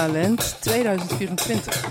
La La Land 2024.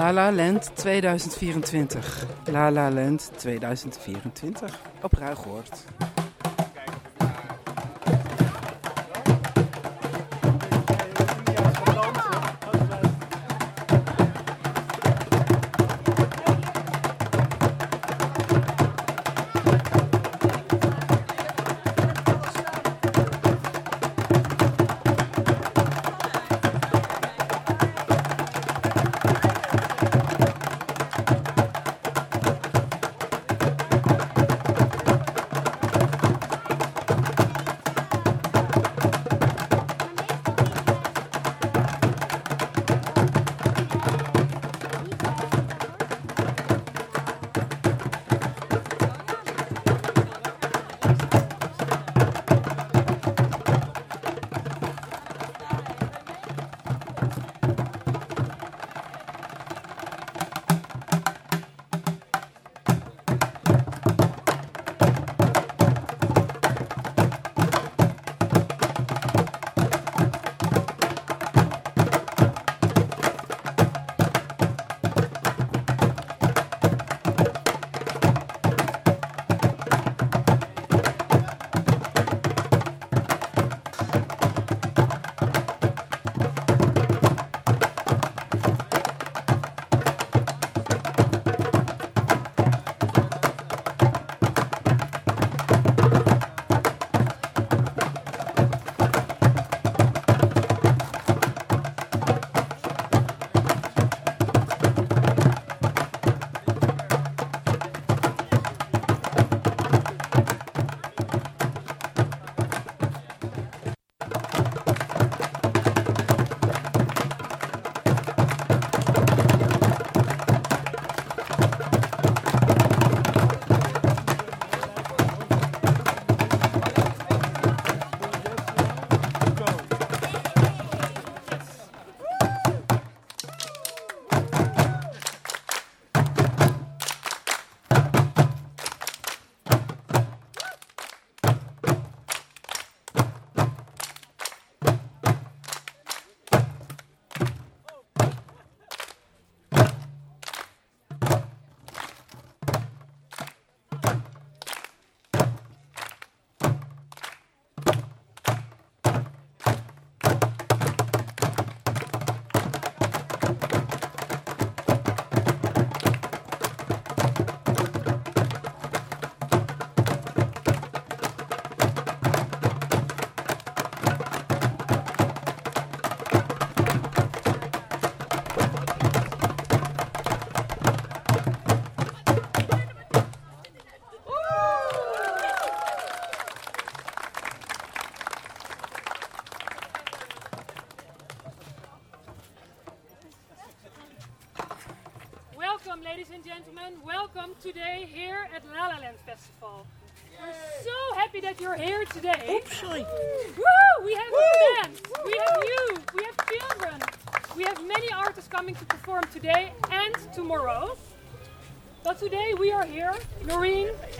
La La Land 2024. La La Land 2024. Op Ruigoord.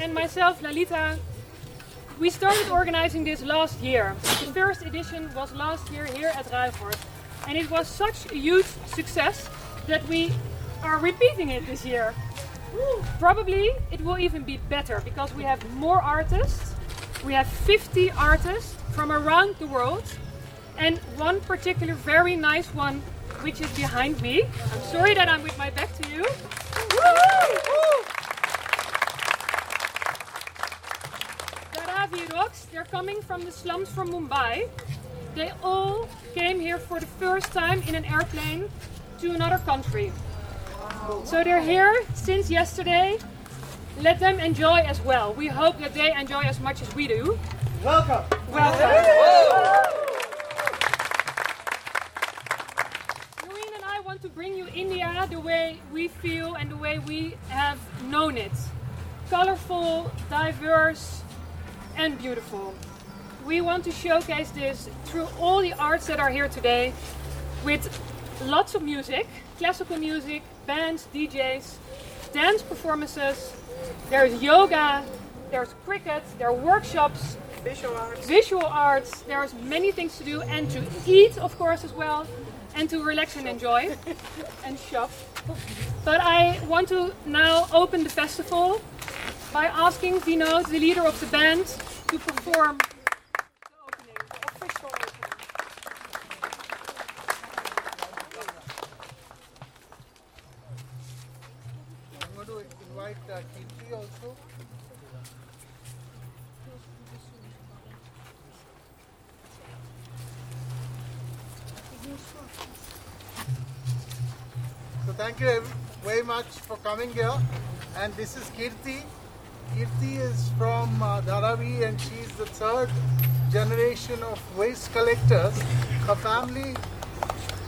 And myself, Lalita. We started organizing this last year. The first edition was last year here at Ruigoord. And it was such a huge success that we are repeating it this year. Probably it will even be better because we have more artists. We have 50 artists from around the world. And one particular very nice one, which is behind me. I'm sorry that I'm with my back to you. Dharavi they're coming from the slums from Mumbai. They all came here for the first time in an airplane to another country. So they're here since yesterday. Let them enjoy as well. We hope that they enjoy as much as we do. Welcome. Welcome. Noreen and I want to bring you India the way we feel and the way we have known it. Colorful, diverse, and beautiful. We want to showcase this through all the arts that are here today with lots of music, classical music, bands, DJs, dance performances. There's yoga, there's cricket, there are workshops, Visual arts. visual arts. There's many things to do and to eat, of course, as well, and to relax and enjoy and shop. But I want to now open the festival by asking Vino, the leader of the band, to perform. So thank you very much for coming here. And this is Kirti. Kirti is from uh, Dharavi and she's the third generation of waste collectors. Her family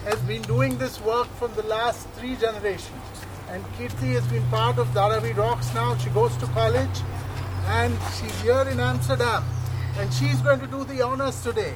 has been doing this work from the last three generations. And Kirti has been part of Dharavi Rocks now. She goes to college and she's here in Amsterdam. And she's going to do the honors today.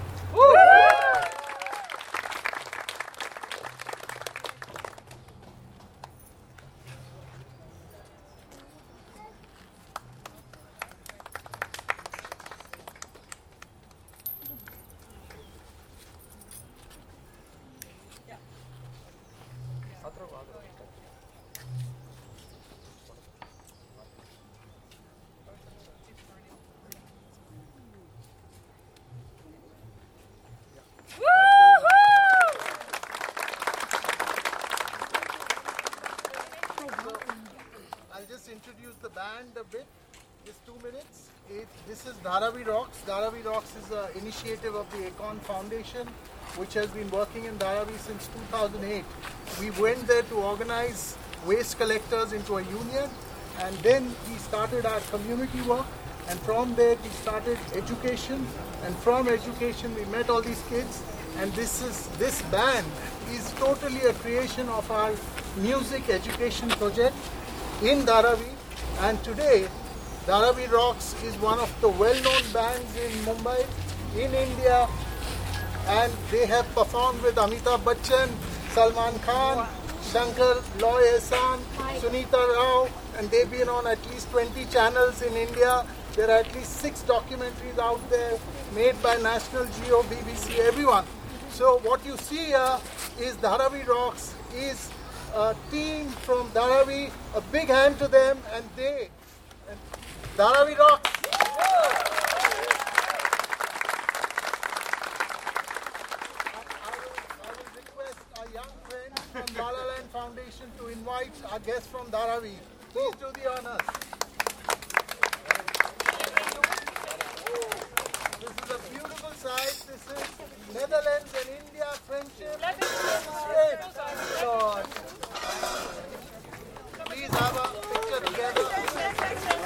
I'll just introduce the band a bit. Just two minutes. It, this is Dharavi Rocks. Is an initiative of the Acorn Foundation, which has been working in Dharavi since 2008. We went there to organize waste collectors into a union, and then we started our community work. And from there, we started education, and from education, we met all these kids. And this is this band is totally a creation of our music education project in Dharavi. And today, Dharavi Rocks is one of the well-known bands in Mumbai, in India, and they have performed with Amitabh Bachchan, Salman Khan, Shankar Loy Ehsan, Sunita Rao, and they've been on at least 20 channels in India. There are at least six documentaries out there made by National Geo, BBC, everyone. So what you see here is Dharavi Rocks is a team from Dharavi. A big hand to them, and they, and Dharavi Rocks. I will, I will request our young friends from La La Land Foundation to invite our guest from Dharavi. Please do the honors. This is a beautiful site. This is Netherlands and India friendship. Great. Lord. Please have a picture together.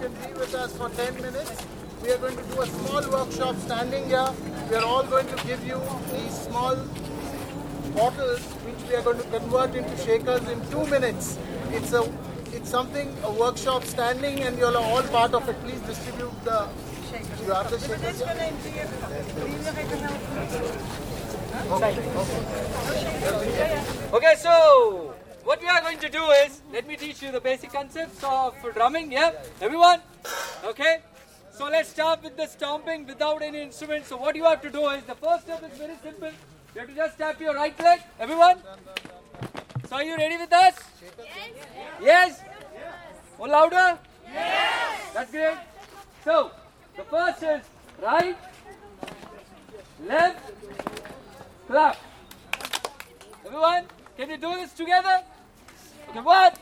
Can be with us for 10 minutes, we are going to do a small workshop standing here. We are all going to give you these small bottles which we are going to convert into shakers in two minutes. It's a it's something a workshop standing and you're all part of it. Please distribute the shakers. you have the shakers. here? Okay, so what we are going to do is let me teach you the basic concepts of drumming. Yeah, everyone. Okay. So let's start with the stomping without any instrument. So what you have to do is the first step is very simple. You have to just tap your right leg. Everyone. So are you ready with us? Yes. Yes. More louder. Yes. That's great. So the first is right, left, clap. Everyone, can you do this together? Okay, one,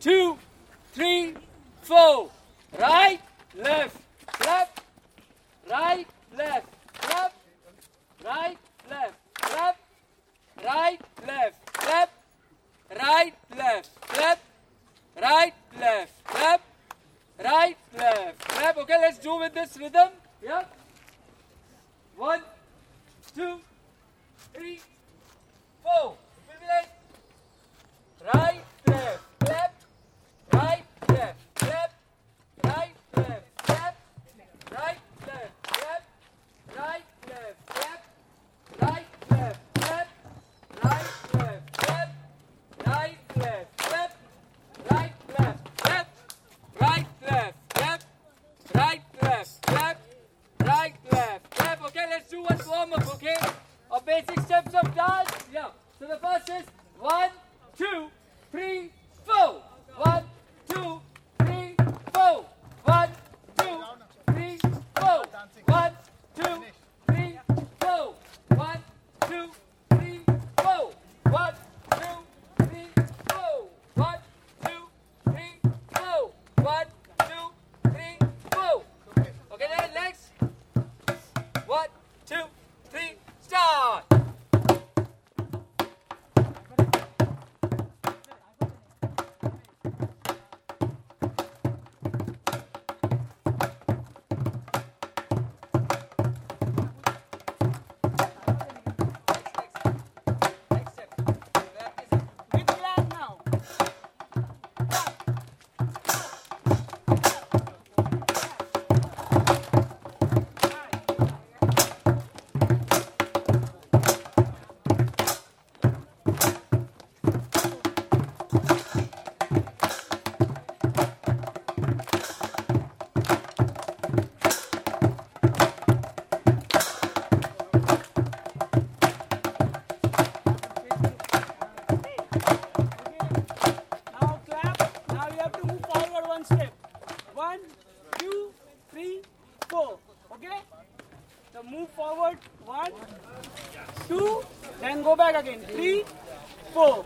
two, three, four. Right, left, clap. Right, left, clap. Right, left, clap. Right, left, clap. Right, left, clap. Right, left, clap. Right, left, clap. Okay, let's do with this rhythm. Yeah. One, two, three, four. It. Right, Right, left, left, Rij, go back again. Three, four.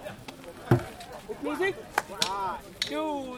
Music. Two,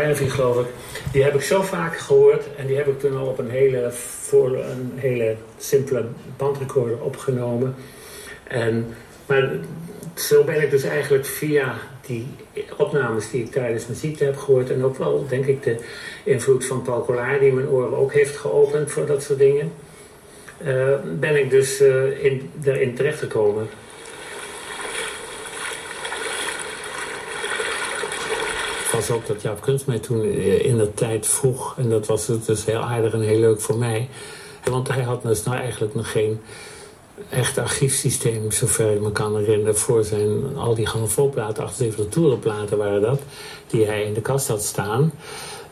Bhairavi geloof ik, die heb ik zo vaak gehoord en die heb ik toen al op een hele, voor een hele simpele bandrecorder opgenomen. En, maar zo ben ik dus eigenlijk via die opnames die ik tijdens mijn ziekte heb gehoord en ook wel denk ik de invloed van Paul Collard die mijn oren ook heeft geopend voor dat soort dingen, uh, ben ik dus uh, in, erin terechtgekomen. Was ook dat Jaap Kunst mij toen in de tijd vroeg. En dat was dus heel aardig en heel leuk voor mij. Want hij had dus nou eigenlijk nog geen echt archiefsysteem, zover ik me kan herinneren, voor zijn, al die grammofoonplaten, 78 toerenplaten waren dat, die hij in de kast had staan.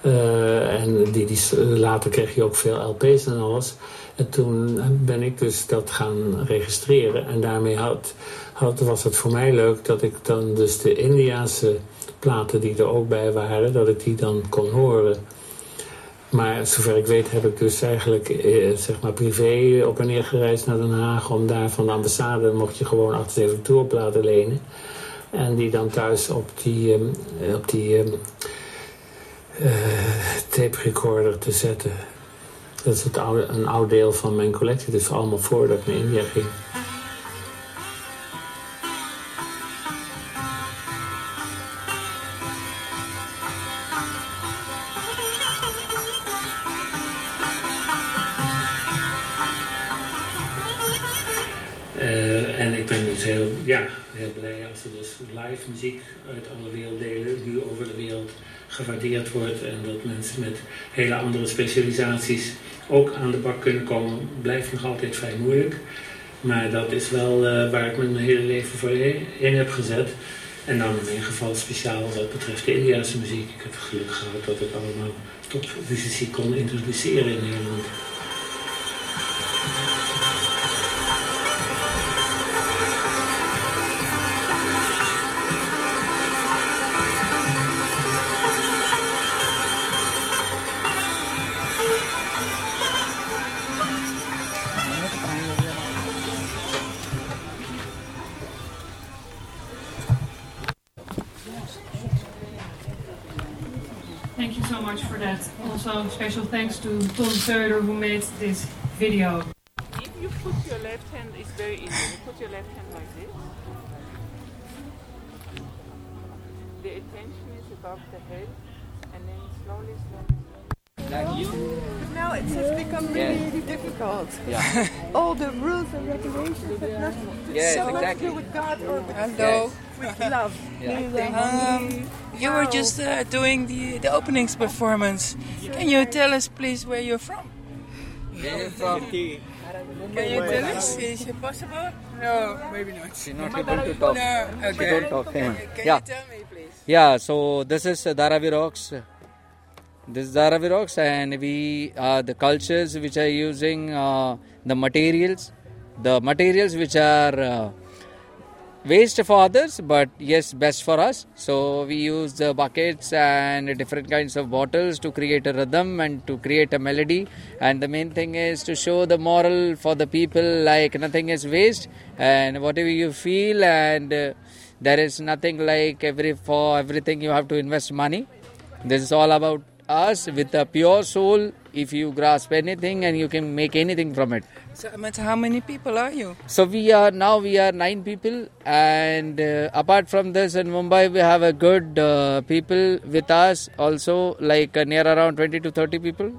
Uh, en die, die, later kreeg je ook veel LP's en alles. En toen ben ik dus dat gaan registreren. En daarmee had, had, was het voor mij leuk dat ik dan dus de Indiaanse platen die er ook bij waren, dat ik die dan kon horen. Maar zover ik weet heb ik dus eigenlijk eh, zeg maar privé op en neer gereisd naar Den Haag. Om daar van de ambassade mocht je gewoon 78 tourplaten lenen. En die dan thuis op die, uh, op die uh, tape recorder te zetten. Dat is het oude, een oud deel van mijn collectie. Dus allemaal voordat ik naar India ging. Live muziek uit alle werelddelen nu over de wereld gewaardeerd wordt. En dat mensen met hele andere specialisaties ook aan de bak kunnen komen. Blijft nog altijd vrij moeilijk. Maar dat is wel uh, waar ik mijn hele leven voor in heb gezet. En dan in mijn geval speciaal wat betreft de Indiase muziek. Ik heb het geluk gehad dat ik allemaal topmuzici kon introduceren in Nederland. Also, special thanks to Tom Söder who made this video. If you put your left hand, it's very easy. You put your left hand like this. The attention is above the head, and then slowly, slowly. Like you? Now it has become really really difficult. Yeah. All the rules and regulations have nothing to, Yes, so much to do with God or with, Hello. with love. Yeah. Um, you were just uh, doing the, the openings performance. Can you tell us, please, where you're from? Where you from? Can you tell us? Is it possible? No, maybe not. She's not able to talk. No, She okay. don't talk. Can Yeah. you tell me, please? Yeah, so this is uh, Dharavi Rocks. This is Dharavi Rocks, and we uh, the cultures which are using uh, the materials, the materials which are uh, waste for others, but yes, best for us. So we use the buckets and different kinds of bottles to create a rhythm and to create a melody. And the main thing is to show the moral for the people, like nothing is waste, and whatever you feel, and uh, there is nothing like every for everything you have to invest money. This is all about us with a pure soul. If you grasp anything and you can make anything from it. So, how many people are you? So we are now we are nine people, and uh, apart from this, in Mumbai we have a good uh, people with us also, like uh, near around twenty to thirty people,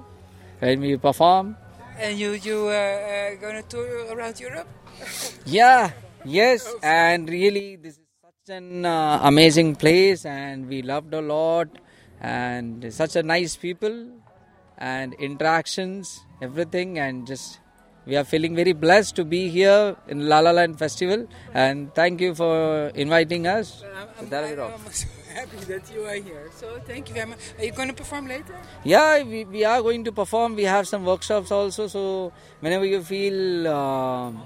and we perform. And you you uh, uh, gonna tour around Europe? Yeah, yes, and really this is such an uh, amazing place, and we loved a lot, and such a nice people, and interactions, everything, and just we are feeling very blessed to be here in La La Land Festival, and thank you for inviting us. I'm, I'm, I'm, Rocks. so happy that you are here. So thank you very much. Are you gonna perform later? Yeah, we, we are going to perform. We have some workshops also. So whenever you feel um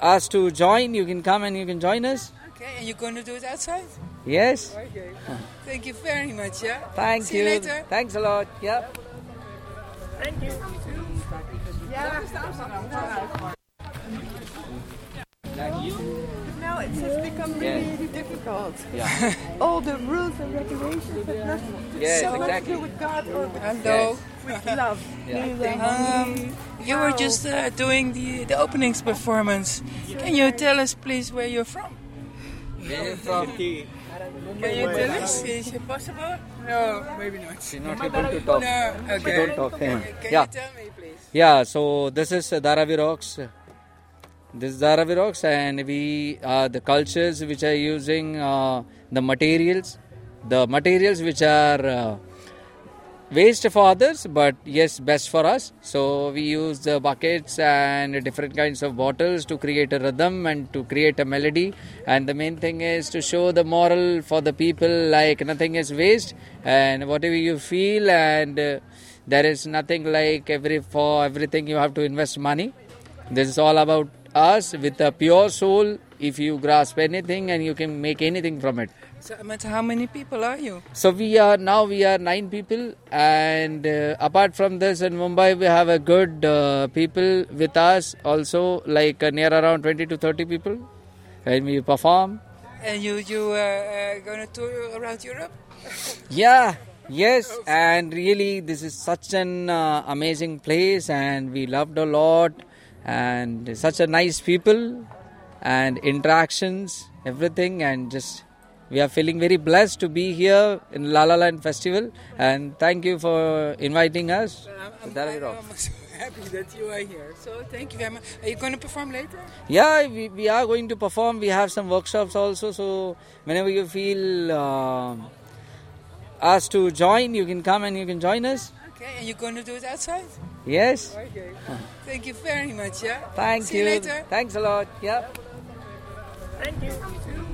asked to join, you can come and you can join us. Okay, and you're gonna do it outside? Yes. Okay. Thank you very much. Yeah. Thank See you. you later. Thanks a lot. Yeah. Thank you. Yeah. Now it has become really, really difficult. Yeah. All the rules and regulations have nothing Yes, so much to do with God or with, Hello. with love. Yeah. Um, you were just uh, doing the, the openings performance. Can you tell us, please, where you're from? Where you from? Can you tell us? Is it possible? No, maybe not. She's not able to talk. No, She okay. don't talk. Can Yeah. you tell me, please? Yeah, so this is Dharavi Rocks. This is Dharavi Rocks, and we uh, the cultures which are using uh, the materials, the materials which are uh, waste for others, but yes, best for us. So we use the buckets and different kinds of bottles to create a rhythm and to create a melody. And the main thing is to show the moral for the people, like nothing is waste, and whatever you feel, and uh, there is nothing like every for everything you have to invest money. This is all about us with a pure soul. If you grasp anything and you can make anything from it. So, how many people are you? So we are now we are nine people, and uh, apart from this, in Mumbai we have a good uh, people with us also, like uh, near around twenty to thirty people, and we perform. And you you uh, uh, gonna tour around Europe? Yeah, yes, and really this is such an uh, amazing place, and we loved a lot, and such a nice people, and interactions, everything, and just we are feeling very blessed to be here in La La Land Festival, and thank you for inviting us. I'm, I'm, I'm so happy that you are here. So thank you very much. Are you gonna perform later? Yeah, we, we are going to perform. We have some workshops also. So whenever you feel um asked to join, you can come and you can join us. Okay, and you're gonna do it outside? Yes. Okay. Thank you very much. Yeah. Thank See you. you later. Thanks a lot. Yeah. Thank you.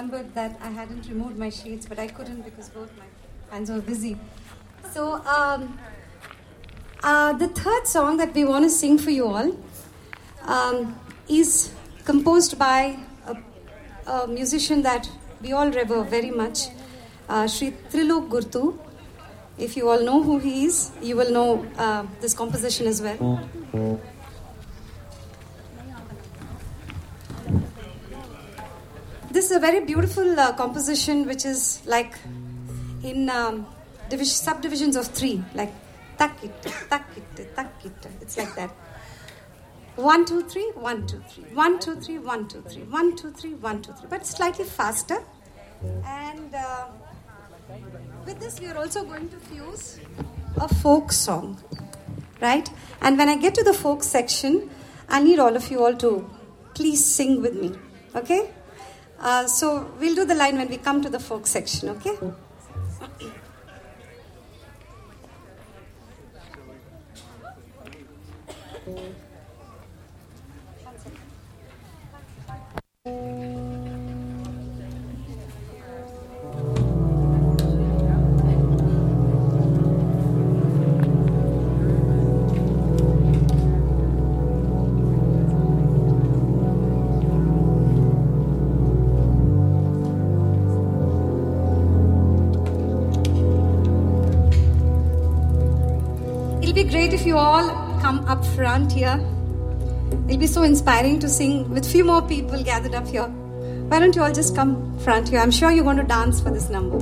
remembered that I hadn't removed my shades, but I couldn't because both my hands were busy. So, um, uh, the third song that we want to sing for you all um, is composed by a, a musician that we all revere very much, uh, Sri Trilok Gurtu. If you all know who he is, you will know uh, this composition as well. Is a very beautiful uh, composition, which is like in um, divis- subdivisions of three, like takit, takit, takit. It's like that. One, two, three, one, two, three, one, two, three, one, two, three, one, two, three, one, two, three. But slightly faster. And uh, with this, we are also going to fuse a folk song, right? And when I get to the folk section, I need all of you all to please sing with me, okay? Uh, so we'll do the line when we come to the folk section, okay? If you all come up front here. It'll be so inspiring to sing with a few more people gathered up here. Why don't you all just come front here? I'm sure you're going to dance for this number.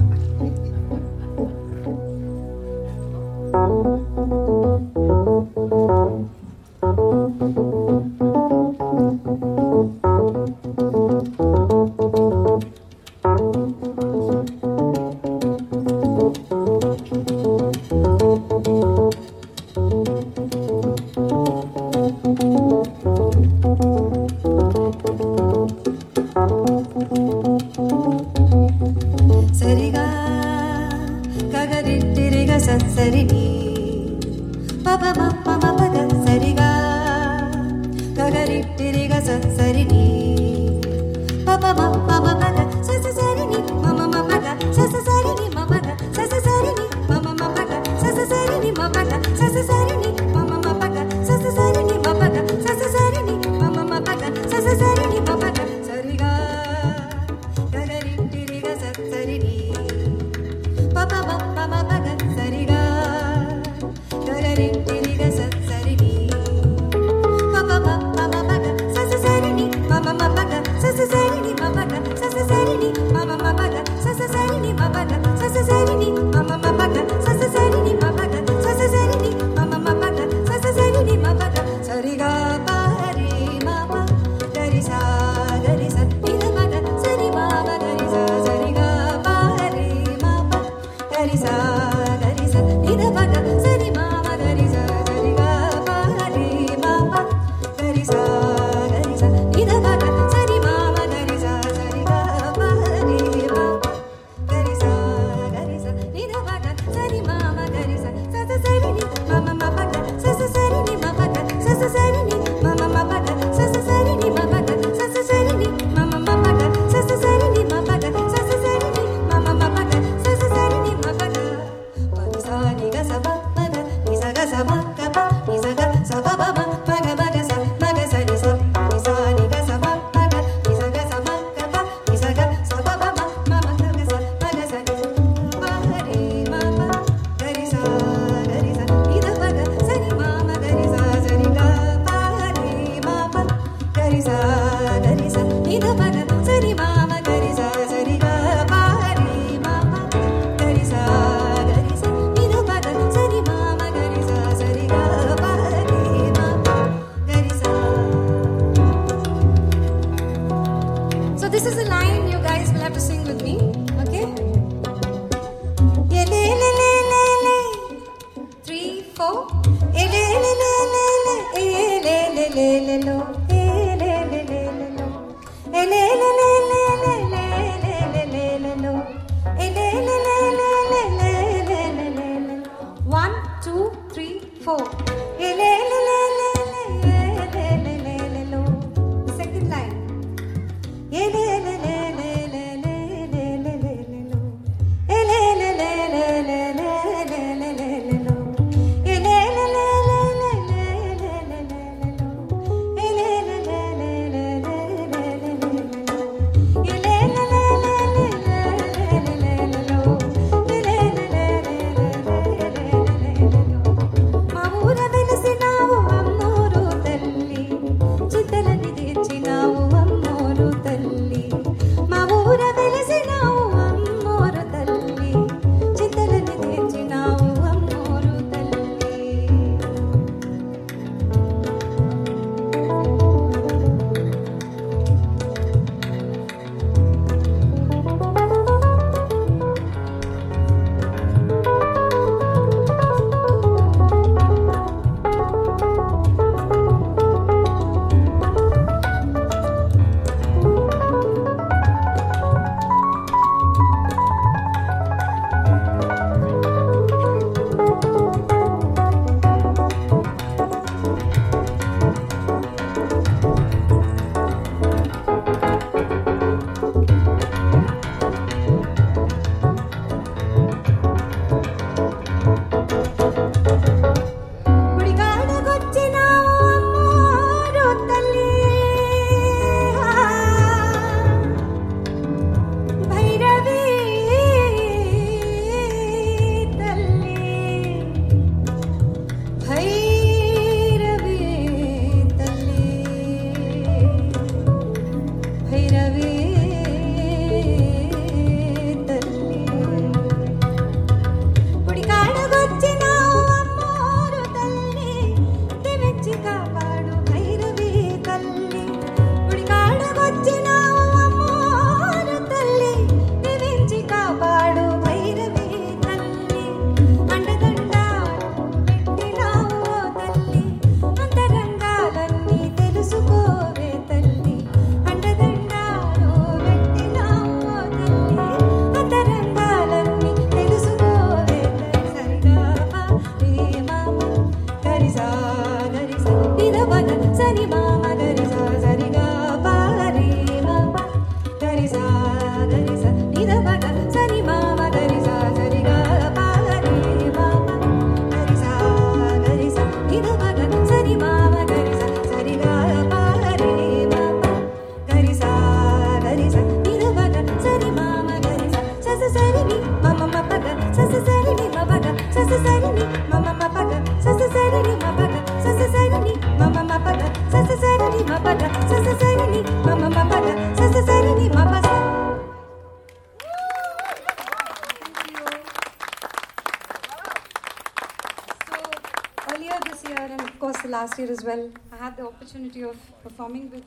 Last year as well, I had the opportunity of performing with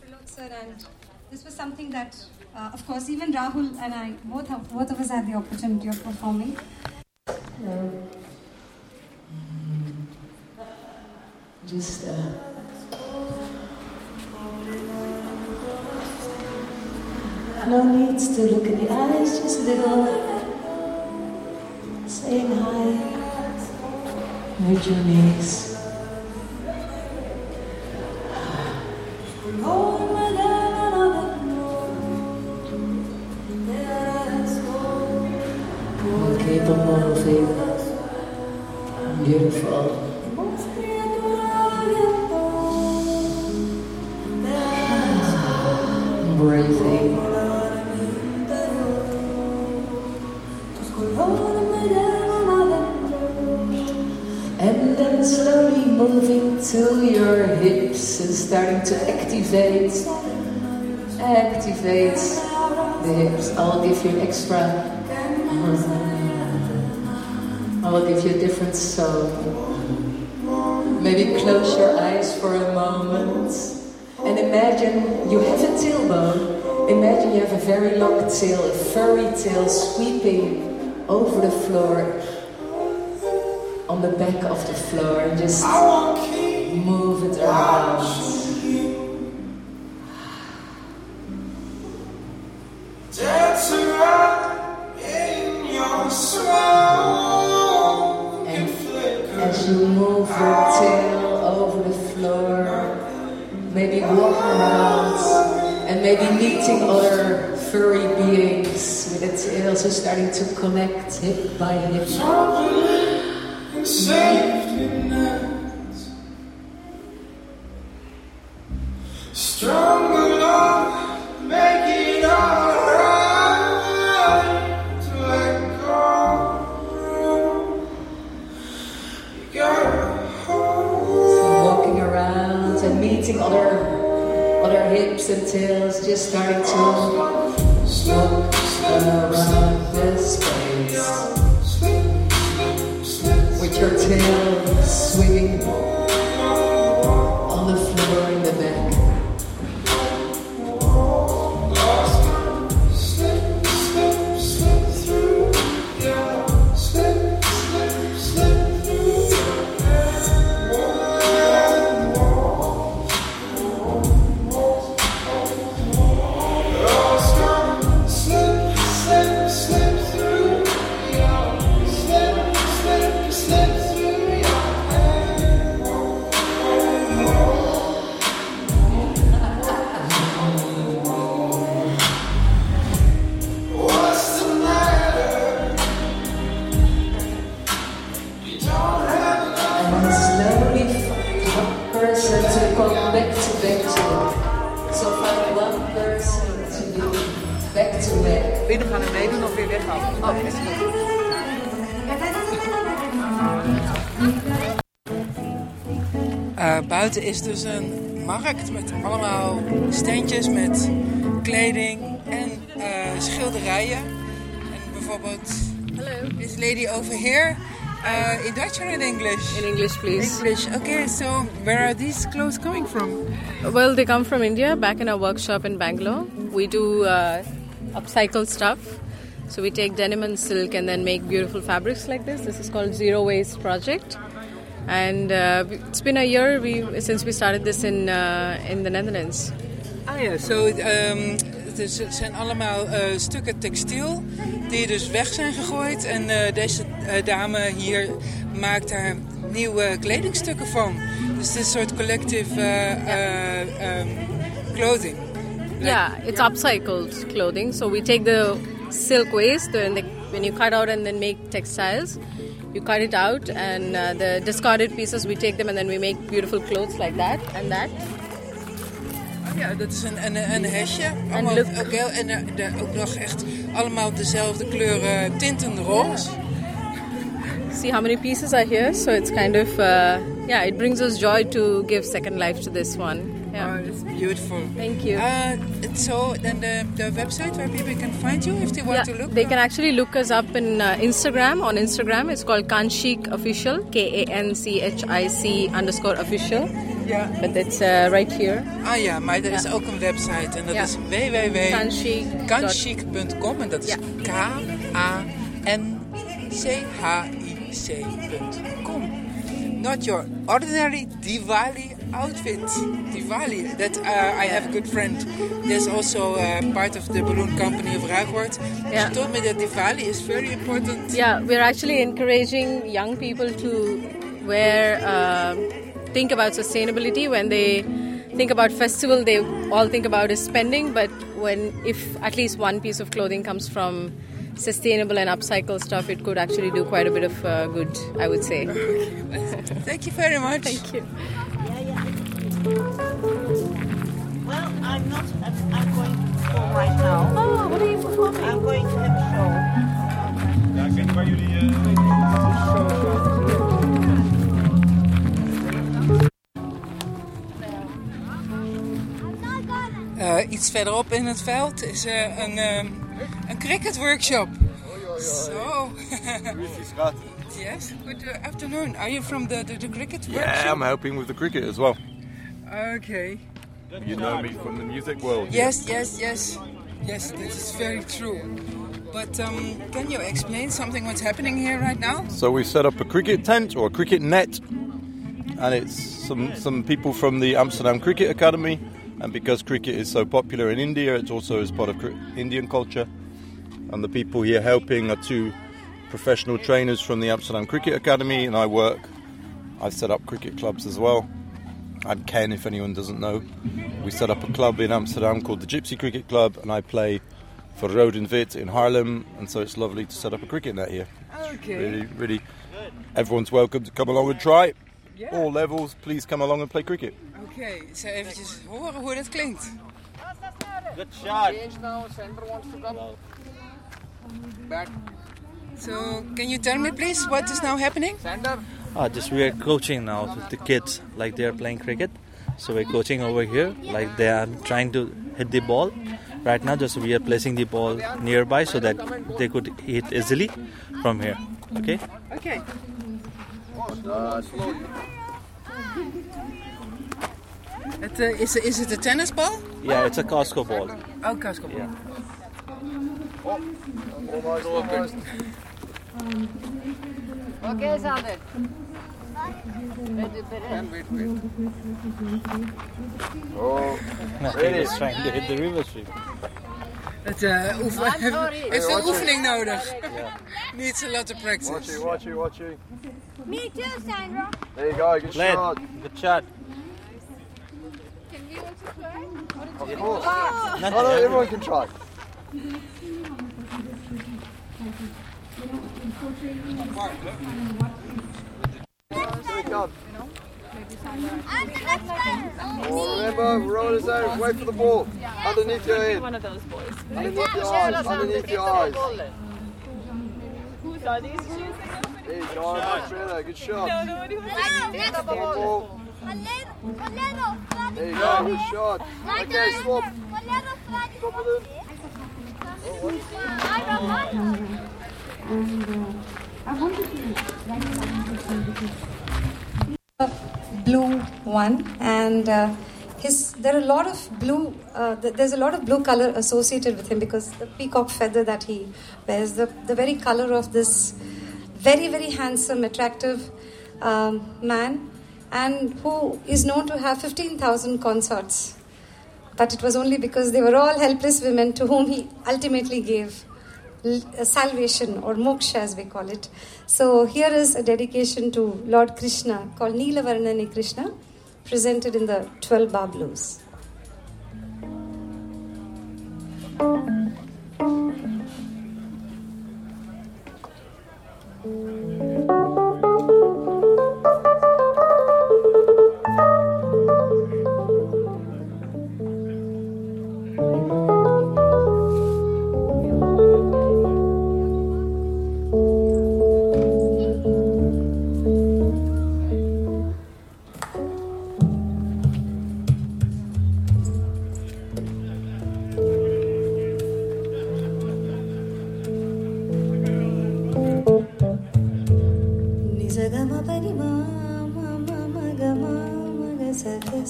Trilok sir and this was something that, uh, of course, even Rahul and I, both of, both of us had the opportunity of performing. To activate, activate the hips. I'll give you extra. Uh, I'll give you a different song. Maybe close your eyes for a moment and imagine you have a tailbone. Imagine you have a very long tail, a furry tail sweeping over the floor, on the back of the floor, and just maybe walking around and maybe meeting other furry beings with the tails are starting to connect hip by hip. Tails, just starting to walk around this space with your tail swinging buiten is dus een markt met allemaal standjes met kleding en eh, schilderijen. En bijvoorbeeld this lady over here. Uh, in Dutch or in English? In English, please. English. Okay, so where are these clothes coming from? Well, they come from India, back in our workshop in Bangalore. We do uh, upcycle stuff. So we take denim and silk and then make beautiful fabrics like this. This is called Zero Waste Project. And uh, it's been a year we, since we started this in, uh, in the Netherlands. Ah ja, zo, ehm, het zijn allemaal eh, stukken textiel die dus weg zijn gegooid. En eh, deze eh, dame hier maakt daar nieuwe kledingstukken van. Dus het is een soort collective ehm, clothing. Yeah, it's upcycled clothing. So we take the silk waste, the, the, when you cut out and then make textiles, you cut it out, and uh, the discarded pieces we take them and then we make beautiful clothes like that and that. Oh ja, dat is een, een, een hesje. Allemaal, look. ook, heel, en eh, de- ook nog echt allemaal dezelfde kleuren tinten roze. see how many pieces are here. So it's kind of uh, yeah, it brings us joy to give second life to this one. Yeah, Oh, it's beautiful. Thank you. Uh, so then the, the website where people can find you if they want Yeah, to look. they can actually look us up in uh, Instagram. On Instagram, it's called Kanchic Official, K A N C H I C underscore official. Yeah. But it's uh, right here. Ah ja, maar er is Ja. ook een website en dat Ja. is www. Kanchic. Kanchic.com en dat is K-A-N-C-H-I-C.com. Not your ordinary Diwali outfit. Diwali. That uh, I have a good friend. There's also uh, part of the balloon company of Ruigoord. Yeah. She told me that Diwali is very important. Yeah, we're actually encouraging young people to wear, uh, think about sustainability when they think about festival. They all think about is spending, but when if at least one piece of clothing comes from sustainable and upcycle stuff, it could actually do quite a bit of uh, good. I would say. Thank you very much. Thank you. Well, I'm not. I'm, I'm going to perform right now. Oh, what are you performing? I'm going to have a show. Eh, iets verderop in het veld is eh, een, ehm, een cricket workshop. So, yes, good uh, afternoon. Are you from the, the, the cricket Yeah, workshop? I'm helping with the cricket as well. Okay. You know me from the music world. Yes, yes, yes. Yes, that is very true. But um, can you explain something what's happening here right now? So we've set up a cricket tent or a cricket net, and it's some some people from the Amsterdam Cricket Academy. And because cricket is so popular in India, it also is part of Indian culture. And the people here helping are two professional trainers from the Amsterdam Cricket Academy, and I work. I've set up cricket clubs as well. I'm Ken, if anyone doesn't know. We set up a club in Amsterdam called the Gypsy Cricket Club, and I play for Rood en Wit in Haarlem, and so it's lovely to set up a cricket net here. Okay. Really, really, everyone's welcome to come along and try. All levels, please come along and play cricket. Oké, ik zal eventjes horen hoe dat klinkt. Good shot. So, can you tell me please what is now happening? Uh, just we are coaching now with the kids, like they are playing cricket. So we're coaching over here, like they are trying to hit the ball. Right now, just we are placing the ball nearby so that they could hit easily from here. Okay. Okay. Het, eh, is, is a tennis ball? Yeah, it's a Cosco ball. Oh, Cosco ball. Almost, almost. Okay, Sander. Oh, No, he was trying to hit the river stream. Het uh, oefen- I'm sorry. heeft veel watch it. oefening nodig. Needs a lot of practice. Watching, watching, watching. Me too, Sandra. There you go, good Led. shot. Good shot. Can you also try? Of course. Oh. Oh, no, everyone can try. Here it comes. Oh, remember, roll his out, wait for the ball. Underneath your head. One of those boys. Underneath your eyes, underneath your eyes. Whose are these shoes? There you go, good shot. No, no, no. There you go, good shot. Okay, swap. Swap with him. Blue one and uh, his there are a lot of blue uh, th- there's a lot of blue color associated with him because the peacock feather that he wears the, the very color of this very very handsome attractive um, man and who is known to have 15000 consorts. But it was only because they were all helpless women to whom he ultimately gave salvation or moksha as we call it. So here is a dedication to Lord Krishna called Neelavarnani Krishna, presented in the 12 bar blues.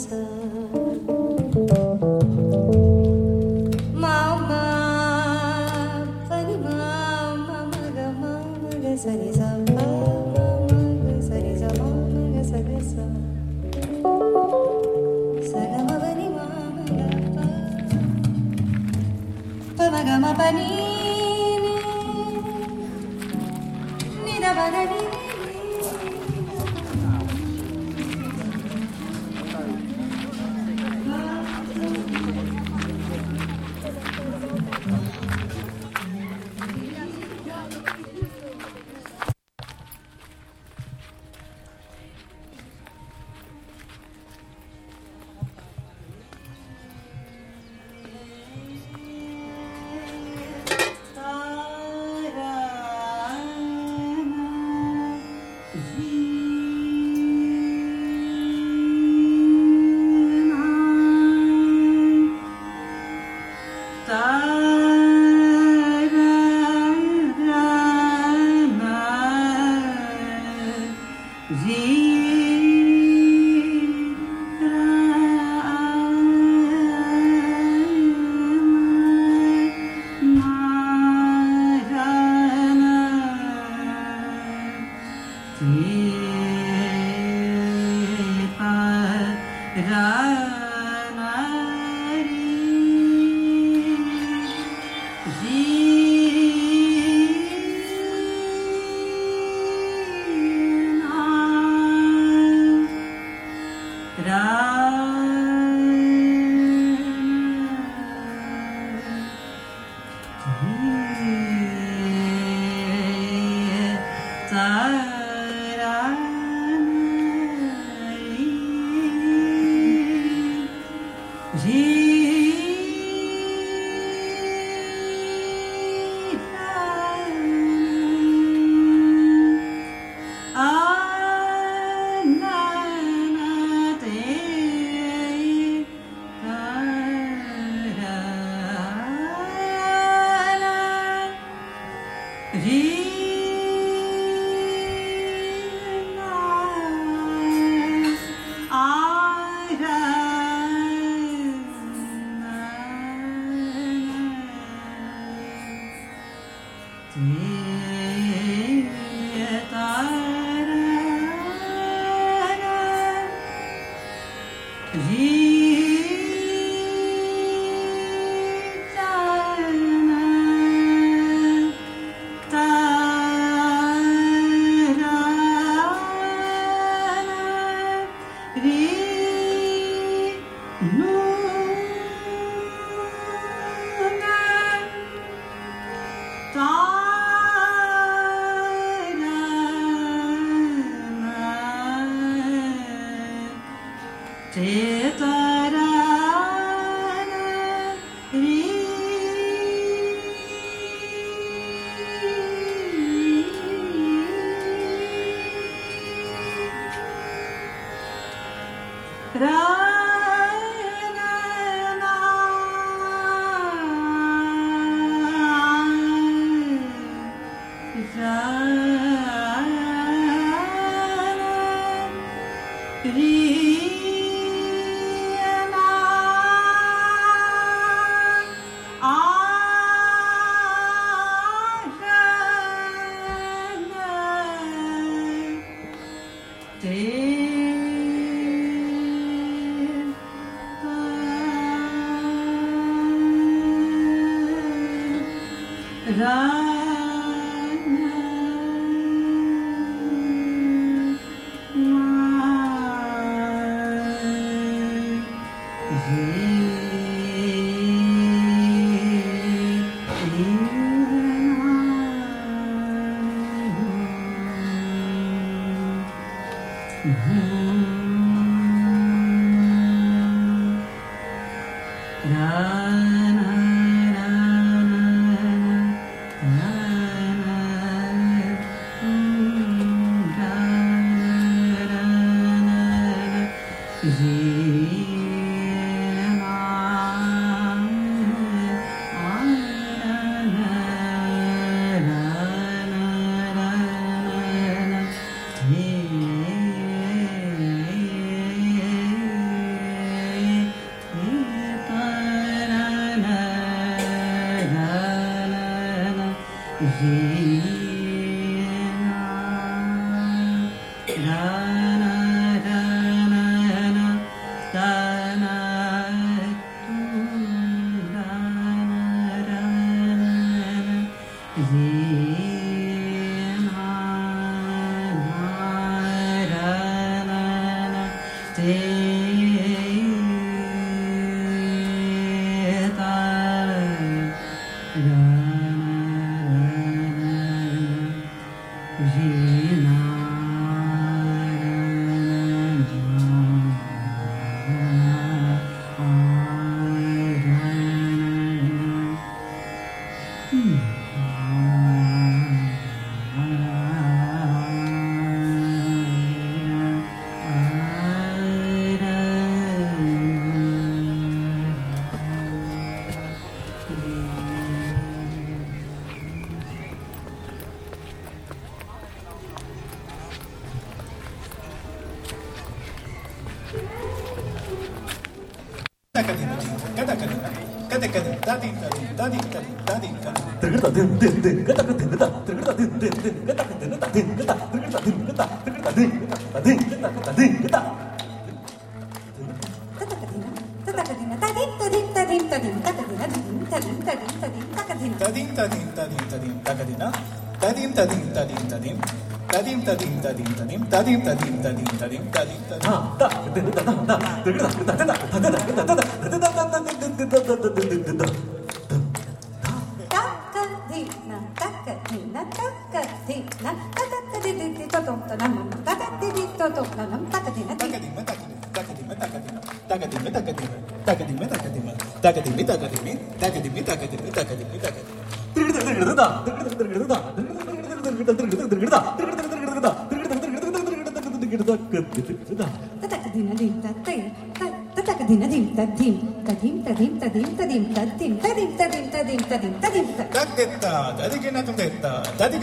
Sa Yeah. でんでんでん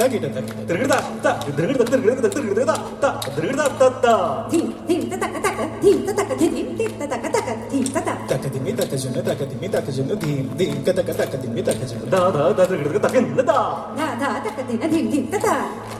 da da da da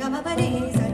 Gama Marisa,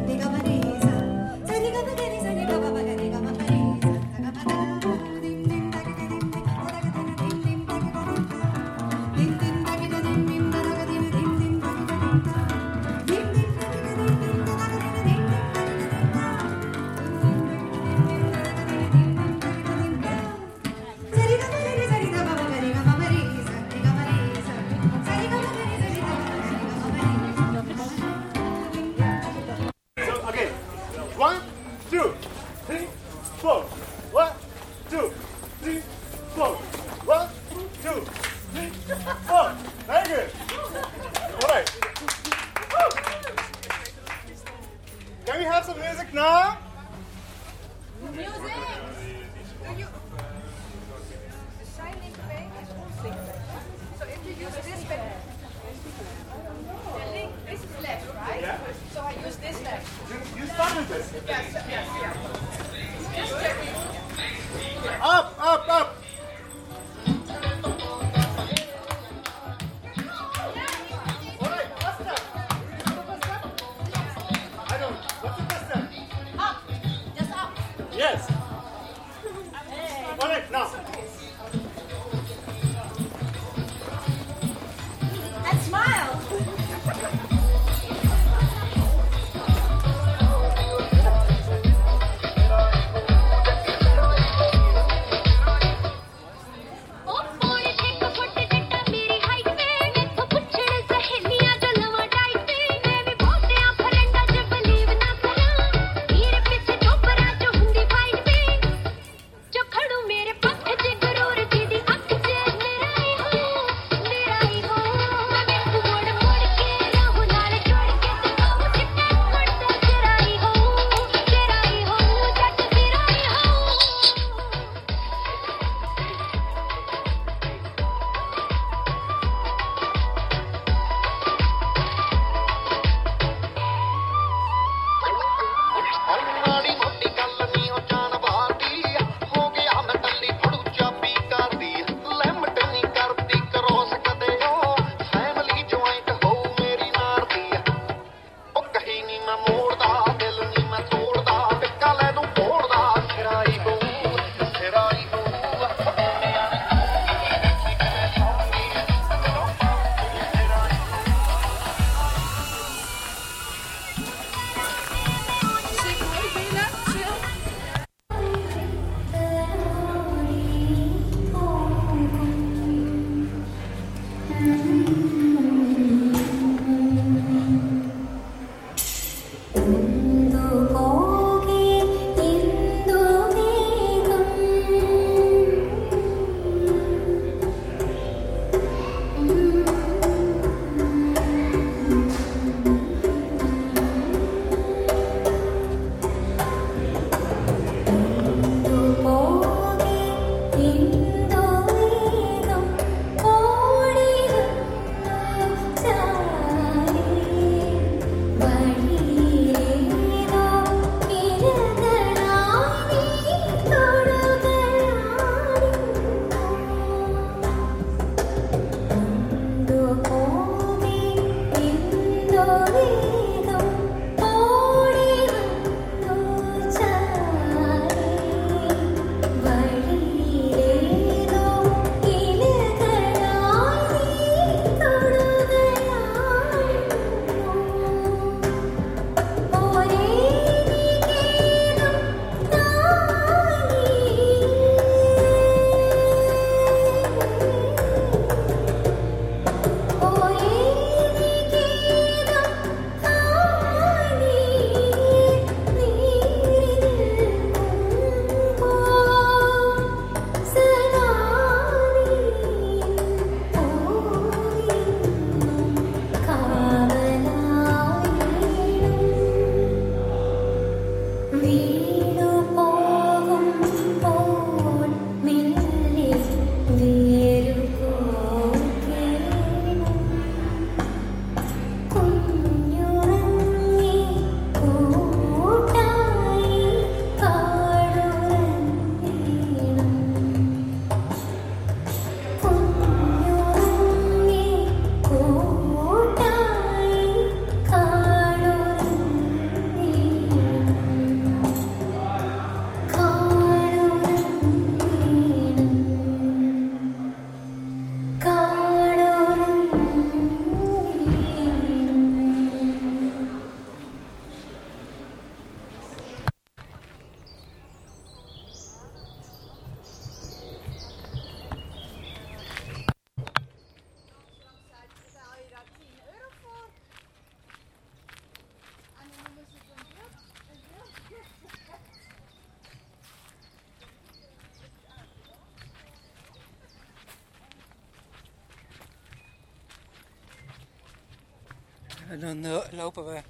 En dan eh, lopen we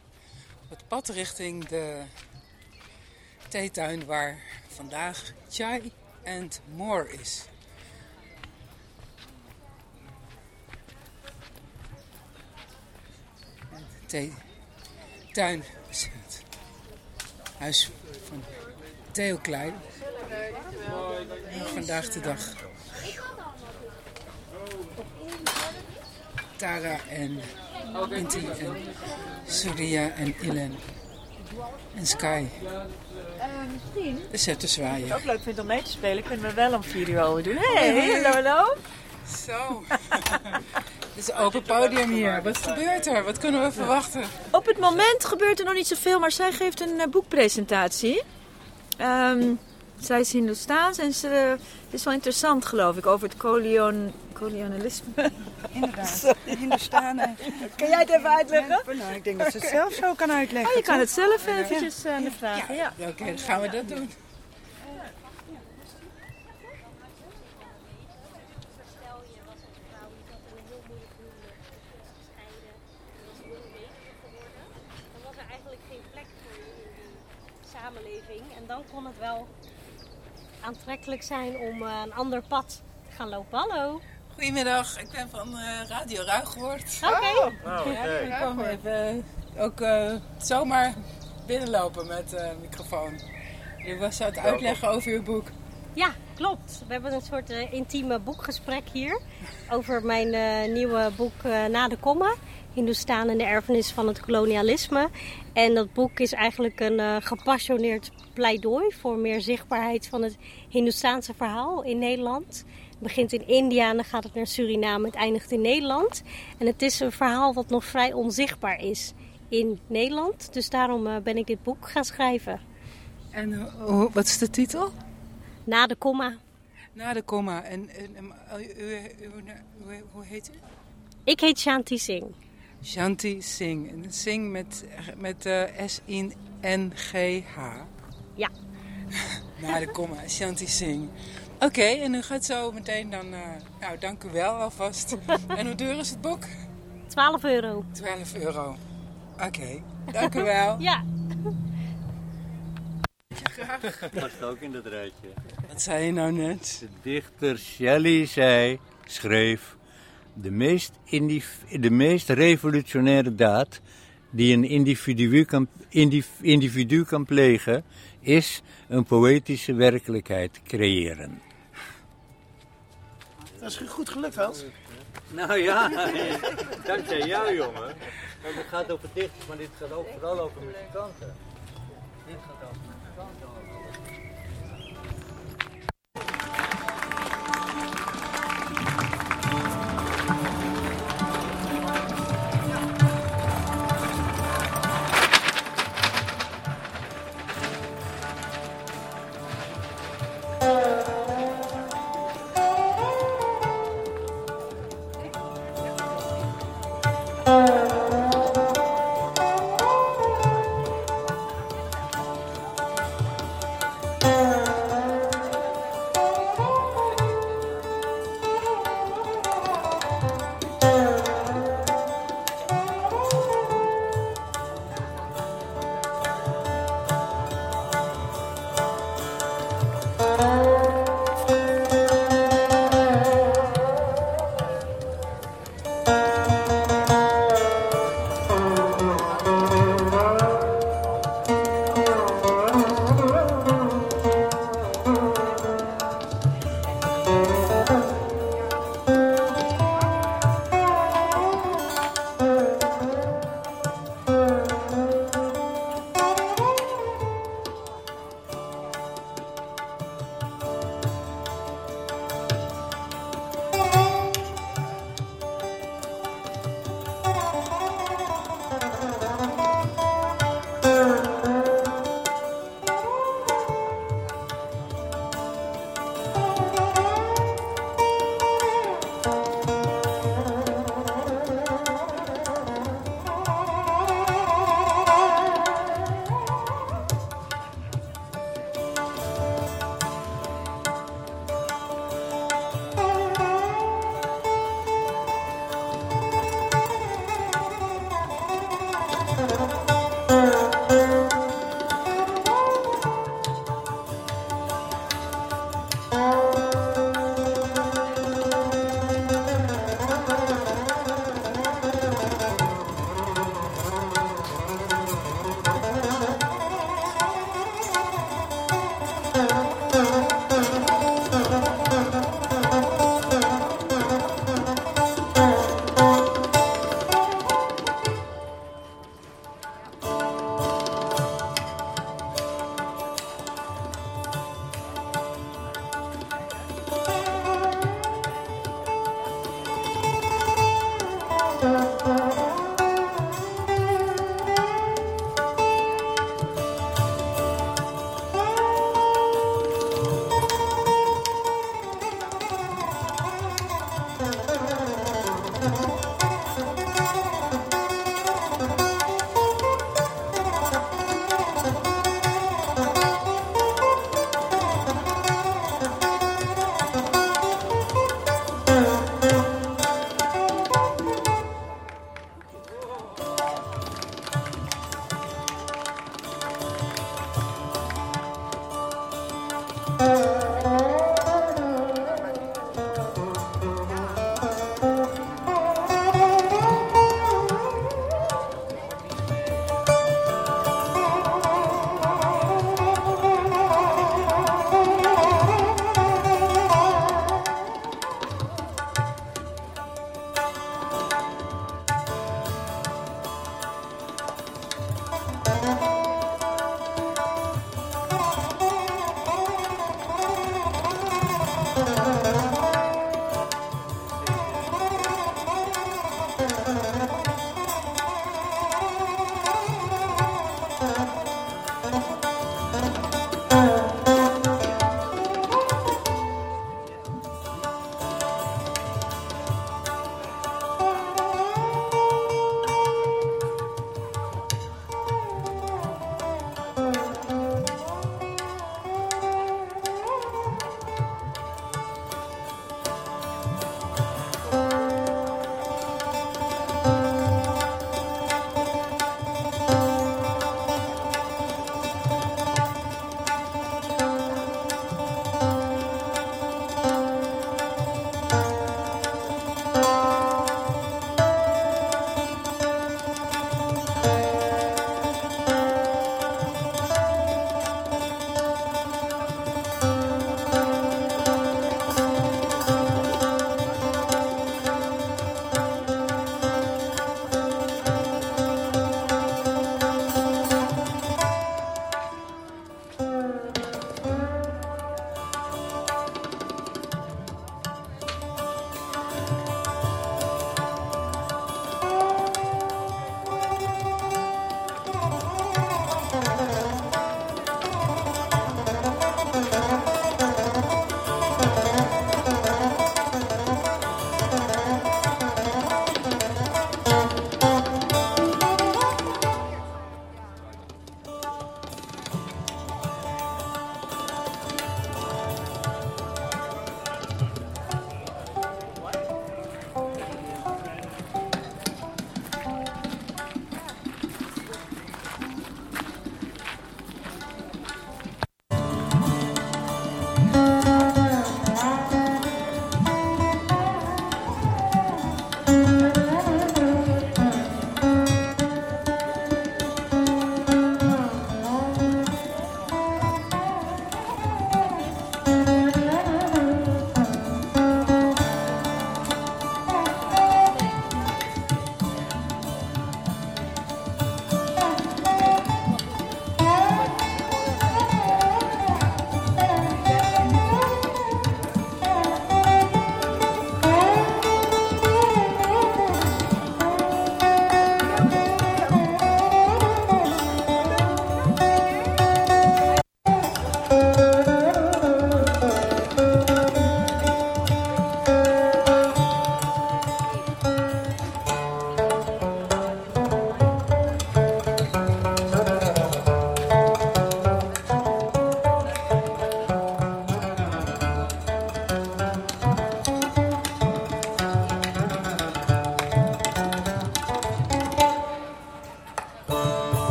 op het pad richting de theetuin waar vandaag Chai and More is. De theetuin is huis van Theo Klein. Vandaag de dag. Tara en Inti en Surya en Ilan en Sky misschien. De zet te zwaaien. Wat ik ook leuk vind om mee te spelen, kunnen we wel uur alweer doen. Hey, hallo, hallo. Zo. Het is een open podium hier. Wat gebeurt er? Wat kunnen we verwachten? Op het moment gebeurt er nog niet zoveel, maar zij geeft een eh, boekpresentatie. Ehm, zij is Hindoestaans en ze het is wel interessant, geloof ik, over het kolonialisme. Kolonialisme. Inderdaad. Kan jij het even uitleggen? Nou, ik denk dat ze het zelf zo kan uitleggen. Oh, je kan toch? het zelf eventjes aan de vragen. Ja. Oké, dan gaan we dat doen. Dan was er eigenlijk geen plek voor je in die samenleving. En dan kon het wel aantrekkelijk zijn om eh, een ander pad te gaan lopen. Hallo. Goedemiddag, ik ben van eh, Radio Ruigoord. Oké. Oh, ja, ik kwam even eh, ook eh, zomaar binnenlopen met eh microfoon. Je was aan het uitleggen over uw boek. Ja, klopt. We hebben een soort intieme boekgesprek hier over mijn eh, nieuwe boek eh, Na de Komma. Hindoestaan en de erfenis van het kolonialisme. En dat boek is eigenlijk een eh, gepassioneerd pleidooi voor meer zichtbaarheid van het Hindoestaanse verhaal in Nederland. Het begint in India en dan gaat het naar Suriname. Het eindigt in Nederland. En het is een verhaal wat nog vrij onzichtbaar is in Nederland. Dus daarom eh, ben ik dit boek gaan schrijven. En hoe- wat is de titel? Na de komma. Na de komma. En, u- hoe, heet u? Ik heet Shanti Singh. Shanti Singh. En Singh met, met eh, S-I-N-G-H. Ja. Na de komma. Shanti Singh. Oké, en u gaat zo meteen dan... eh, nou, dank u wel alvast. en hoe duur is het boek? 12 euro. 12 euro. Oké, dank u wel. Ja. Past ook in dat rijtje. Wat zei je nou net? De dichter Shelley zei, schreef... De meest, de meest revolutionaire daad die een individu kan, individu kan plegen... is een poëtische werkelijkheid creëren. Dat is goed gelukt, Hans. Nou ja, dankzij jou, jongen. Het gaat over dichters, maar dit gaat ook vooral over muzikanten. Dit gaat over muzikanten.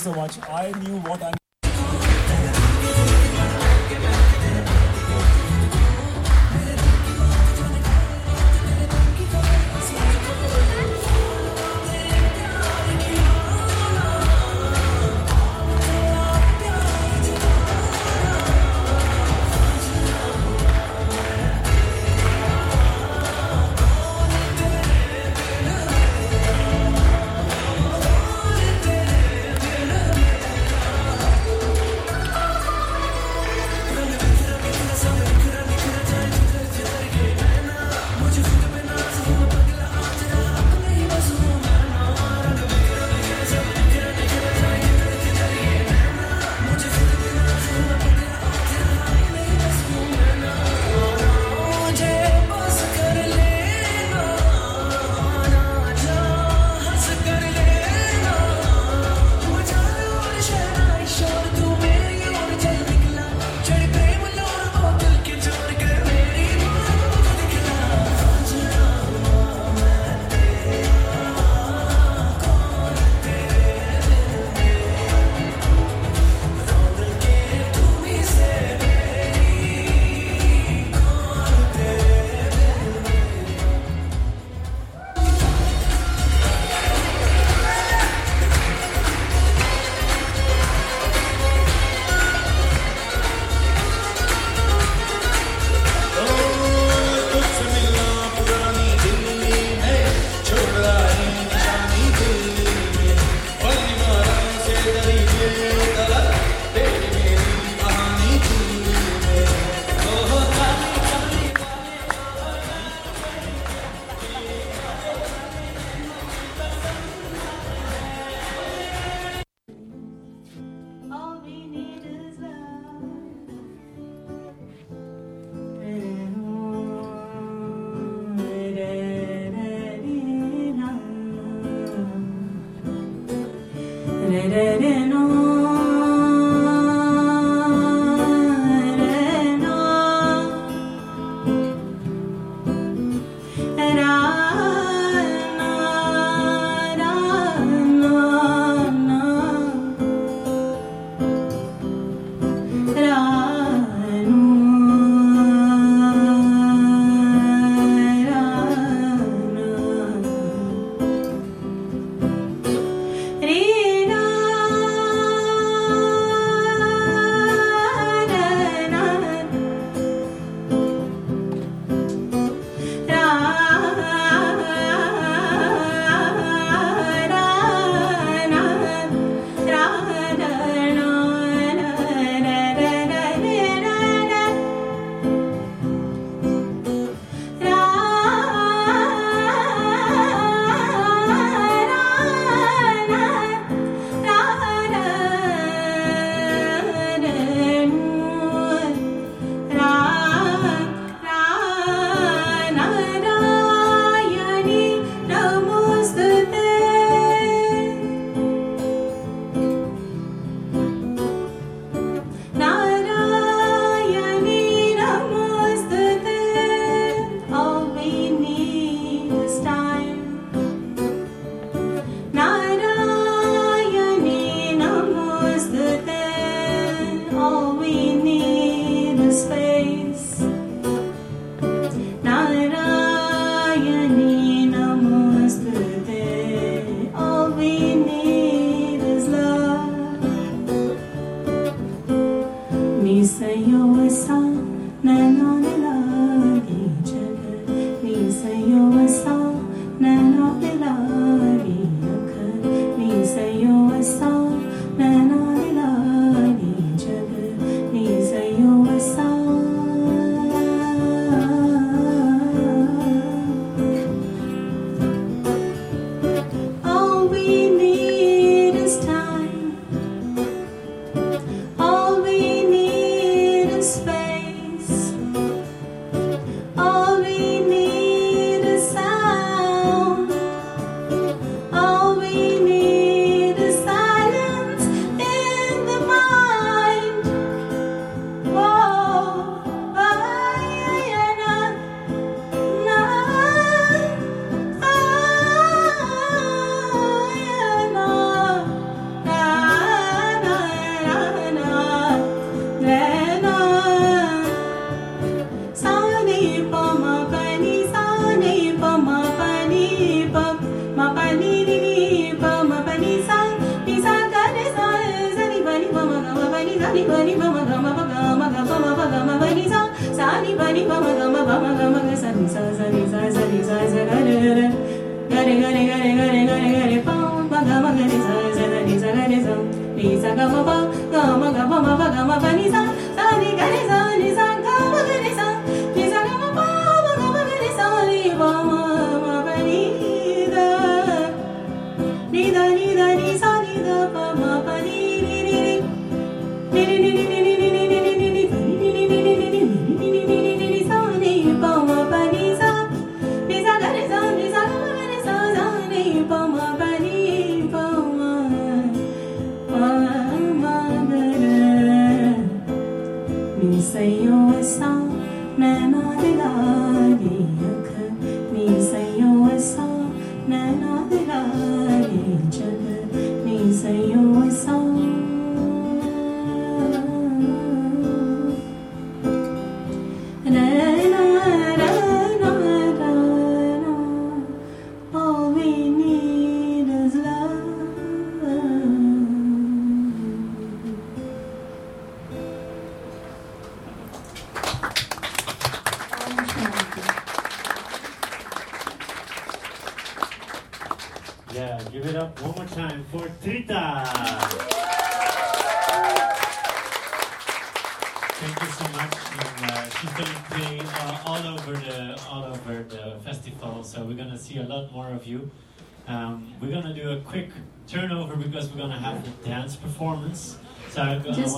So much. I knew what I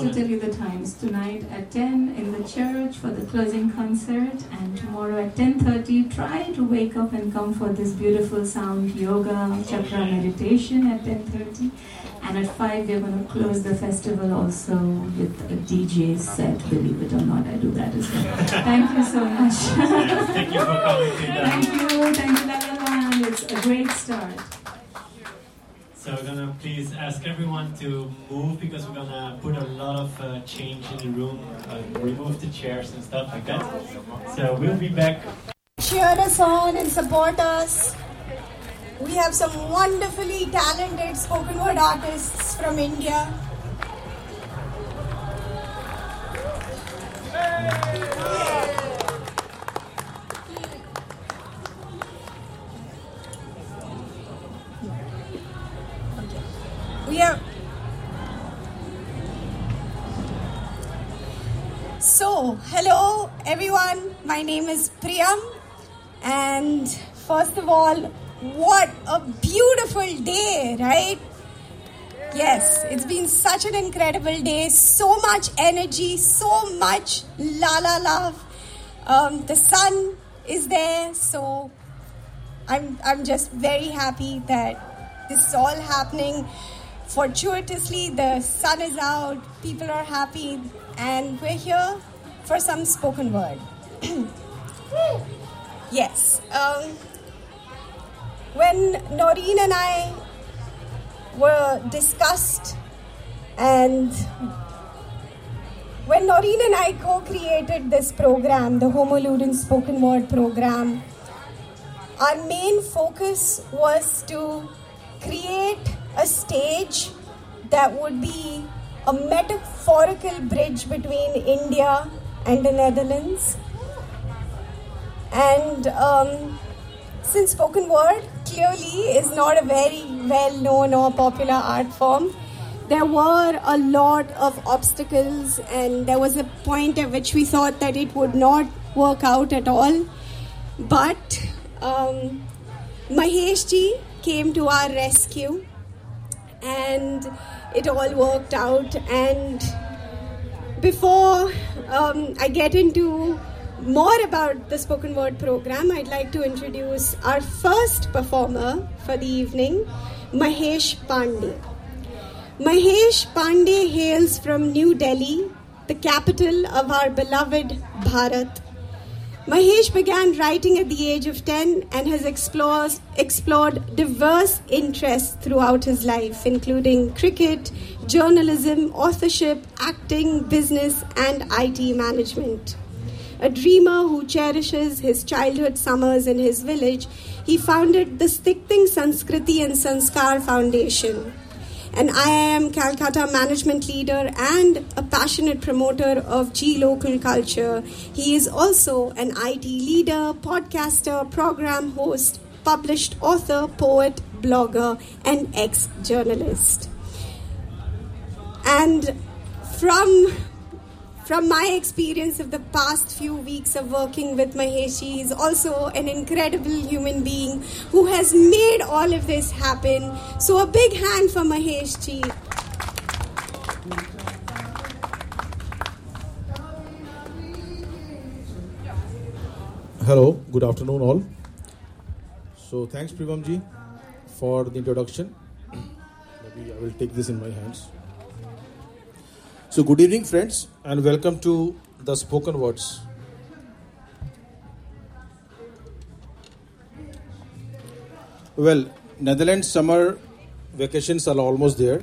I'm gonna Just to tell you the times, tonight at 10 in the church for the closing concert and tomorrow at 10.30, try to wake up and come for this beautiful sound yoga chakra meditation at 10.30 and at 5 we're going to close the festival also with a DJ set, believe it or not, I do that as well. Thank you so much. thank you for coming. Thank you, thank you Lalaman, it's a great start. So we're gonna please ask everyone to move because we're gonna put a lot of uh, change in the room, uh, remove the chairs and stuff like that. So we'll be back. cheer us on and support us. We have some wonderfully talented spoken word artists from India. We My name is Priyam, and first of all, what a beautiful day, right? Yes, it's been such an incredible day. So much energy, so much la la love. Um, the sun is there, so I'm I'm just very happy that this is all happening. Fortuitously, the sun is out, people are happy, and we're here for some spoken word. yes. Um, when Noreen and I were discussed, and when Noreen and I co created this program, the Homo Ludens Spoken Word program, our main focus was to create a stage that would be a metaphorical bridge between India and the Netherlands. And um, since spoken word clearly is not a very well known or popular art form, there were a lot of obstacles, and there was a point at which we thought that it would not work out at all. But um, Mahesh ji came to our rescue, and it all worked out. And before um, I get into more about the spoken word program, I'd like to introduce our first performer for the evening, Mahesh Pandey. Mahesh Pandey hails from New Delhi, the capital of our beloved Bharat. Mahesh began writing at the age of 10 and has explored, explored diverse interests throughout his life, including cricket, journalism, authorship, acting, business, and IT management. A dreamer who cherishes his childhood summers in his village, he founded the Stichting Sanskriti and Sanskar Foundation. An IIM Calcutta management leader and a passionate promoter of G local culture, he is also an IT leader, podcaster, program host, published author, poet, blogger, and ex journalist. And from from my experience of the past few weeks of working with Mahesh, he is also an incredible human being who has made all of this happen. So a big hand for Mahesh ji. Hello, good afternoon, all. So, thanks, Priyam ji, for the introduction. Maybe I will take this in my hands. So, good evening, friends, and welcome to the spoken words. Well, Netherlands summer vacations are almost there,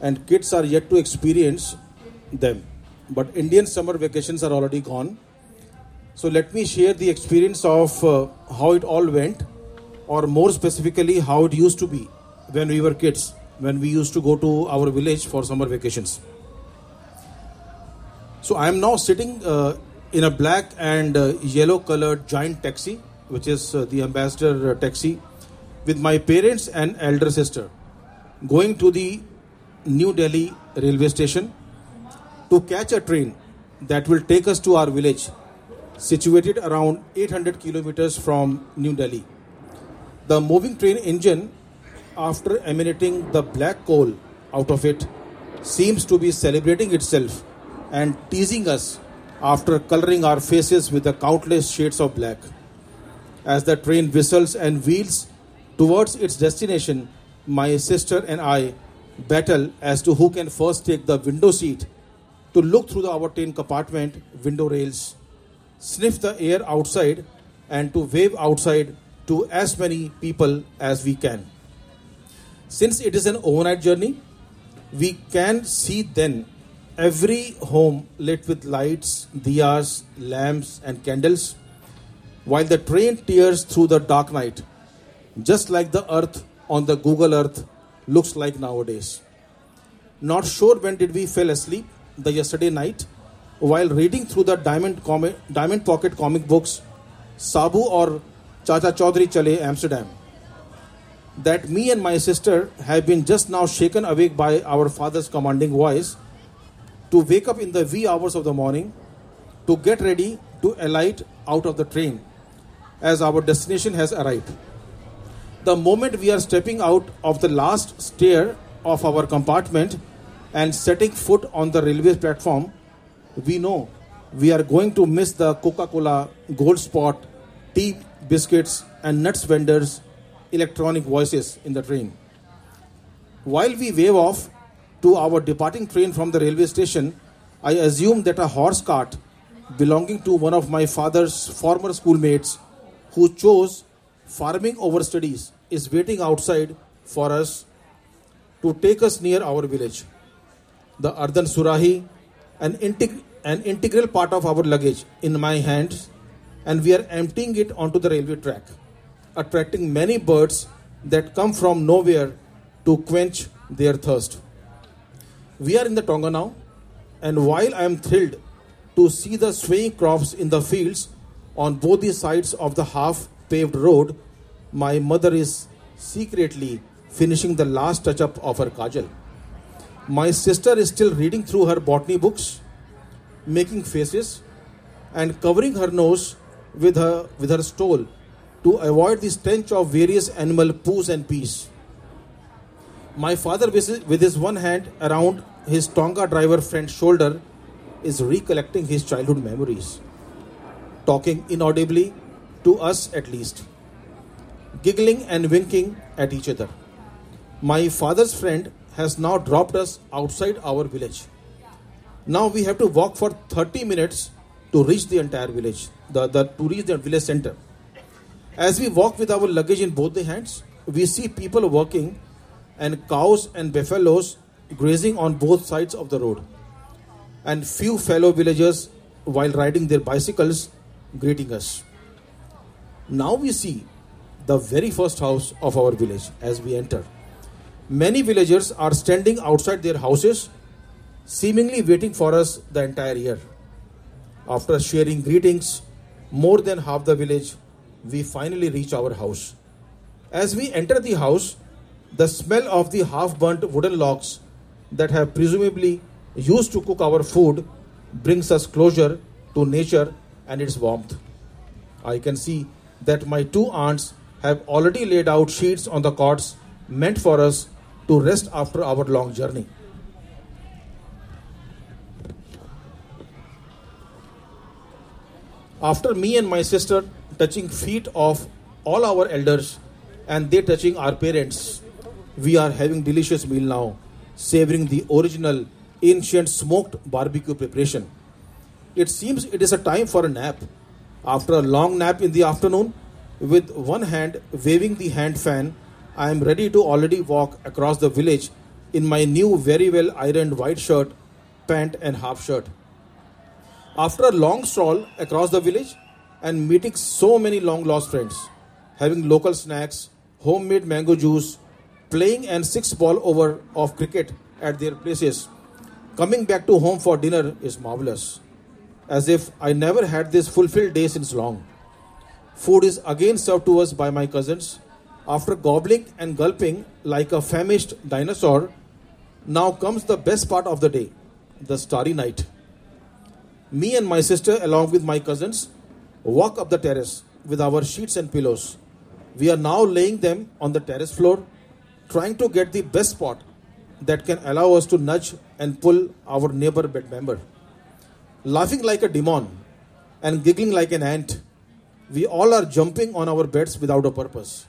and kids are yet to experience them. But Indian summer vacations are already gone. So, let me share the experience of uh, how it all went, or more specifically, how it used to be when we were kids, when we used to go to our village for summer vacations. So I am now sitting uh, in a black and uh, yellow colored giant taxi, which is uh, the ambassador uh, taxi, with my parents and elder sister, going to the New Delhi railway station to catch a train that will take us to our village, situated around 800 kilometers from New Delhi. The moving train engine, after emanating the black coal out of it, seems to be celebrating itself and teasing us after coloring our faces with the countless shades of black. As the train whistles and wheels towards its destination, my sister and I battle as to who can first take the window seat to look through the our train compartment window rails, sniff the air outside, and to wave outside to as many people as we can. Since it is an overnight journey, we can see then every home lit with lights, diyas, lamps, and candles, while the train tears through the dark night, just like the earth on the Google Earth looks like nowadays. Not sure when did we fell asleep the yesterday night while reading through the diamond comic, diamond pocket comic books, Sabu or Chacha Chaudhary Chale Amsterdam. That me and my sister have been just now shaken awake by our father's commanding voice to wake up in the wee hours of the morning, to get ready to alight out of the train as our destination has arrived. The moment we are stepping out of the last stair of our compartment and setting foot on the railway platform, we know we are going to miss the Coca Cola, Gold Spot, tea, biscuits, and nuts vendors' electronic voices in the train. While we wave off, to our departing train from the railway station, I assumed that a horse cart belonging to one of my father's former schoolmates who chose farming over studies is waiting outside for us to take us near our village. The Ardan Surahi, an, integ- an integral part of our luggage, in my hands, and we are emptying it onto the railway track, attracting many birds that come from nowhere to quench their thirst. We are in the Tonga now, and while I am thrilled to see the swaying crops in the fields on both the sides of the half paved road, my mother is secretly finishing the last touch up of her kajal. My sister is still reading through her botany books, making faces, and covering her nose with her, with her stole to avoid the stench of various animal poos and pees. My father, with his one hand around his Tonga driver friend's shoulder, is recollecting his childhood memories, talking inaudibly to us at least, giggling and winking at each other. My father's friend has now dropped us outside our village. Now we have to walk for 30 minutes to reach the entire village, the, the, to reach the village center. As we walk with our luggage in both the hands, we see people working and cows and buffaloes grazing on both sides of the road, and few fellow villagers while riding their bicycles, greeting us. Now we see the very first house of our village as we enter. Many villagers are standing outside their houses, seemingly waiting for us the entire year. After sharing greetings, more than half the village, we finally reach our house. As we enter the house, the smell of the half burnt wooden logs that have presumably used to cook our food brings us closer to nature and its warmth. I can see that my two aunts have already laid out sheets on the cots meant for us to rest after our long journey. After me and my sister touching feet of all our elders and they touching our parents, we are having delicious meal now, savoring the original ancient smoked barbecue preparation. It seems it is a time for a nap. After a long nap in the afternoon, with one hand waving the hand fan, I am ready to already walk across the village in my new very well ironed white shirt, pant and half shirt. After a long stroll across the village and meeting so many long lost friends, having local snacks, homemade mango juice, playing and six ball over of cricket at their places, coming back to home for dinner is marvelous. As if I never had this fulfilled day since long. Food is again served to us by my cousins. After gobbling and gulping like a famished dinosaur, now comes the best part of the day the starry night. Me and my sister, along with my cousins, walk up the terrace with our sheets and pillows. We are now laying them on the terrace floor, trying to get the best spot that can allow us to nudge and pull our neighbor bed member. Laughing like a demon and giggling like an ant, we all are jumping on our beds without a purpose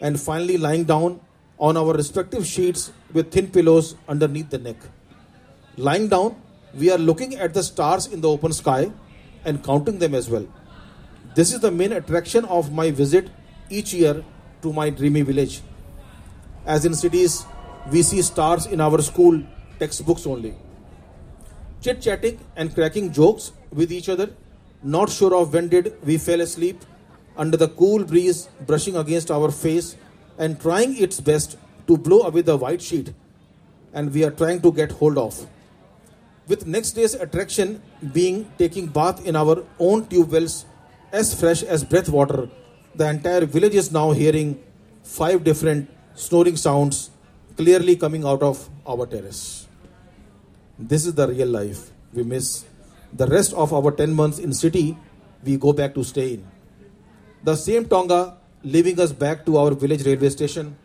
and finally lying down on our respective sheets with thin pillows underneath the neck. Lying down, we are looking at the stars in the open sky and counting them as well. This is the main attraction of my visit each year to my dreamy village. As in cities, we see stars in our school textbooks only. Chit chatting and cracking jokes with each other, not sure of when did we fell asleep under the cool breeze brushing against our face and trying its best to blow away the white sheet. And we are trying to get hold of. With next day's attraction being taking bath in our own tube wells as fresh as breath water the entire village is now hearing five different snoring sounds clearly coming out of our terrace. This is the real life. We miss the rest of our 10 months in city we go back to stay in. The same tonga leaving us back to our village railway station.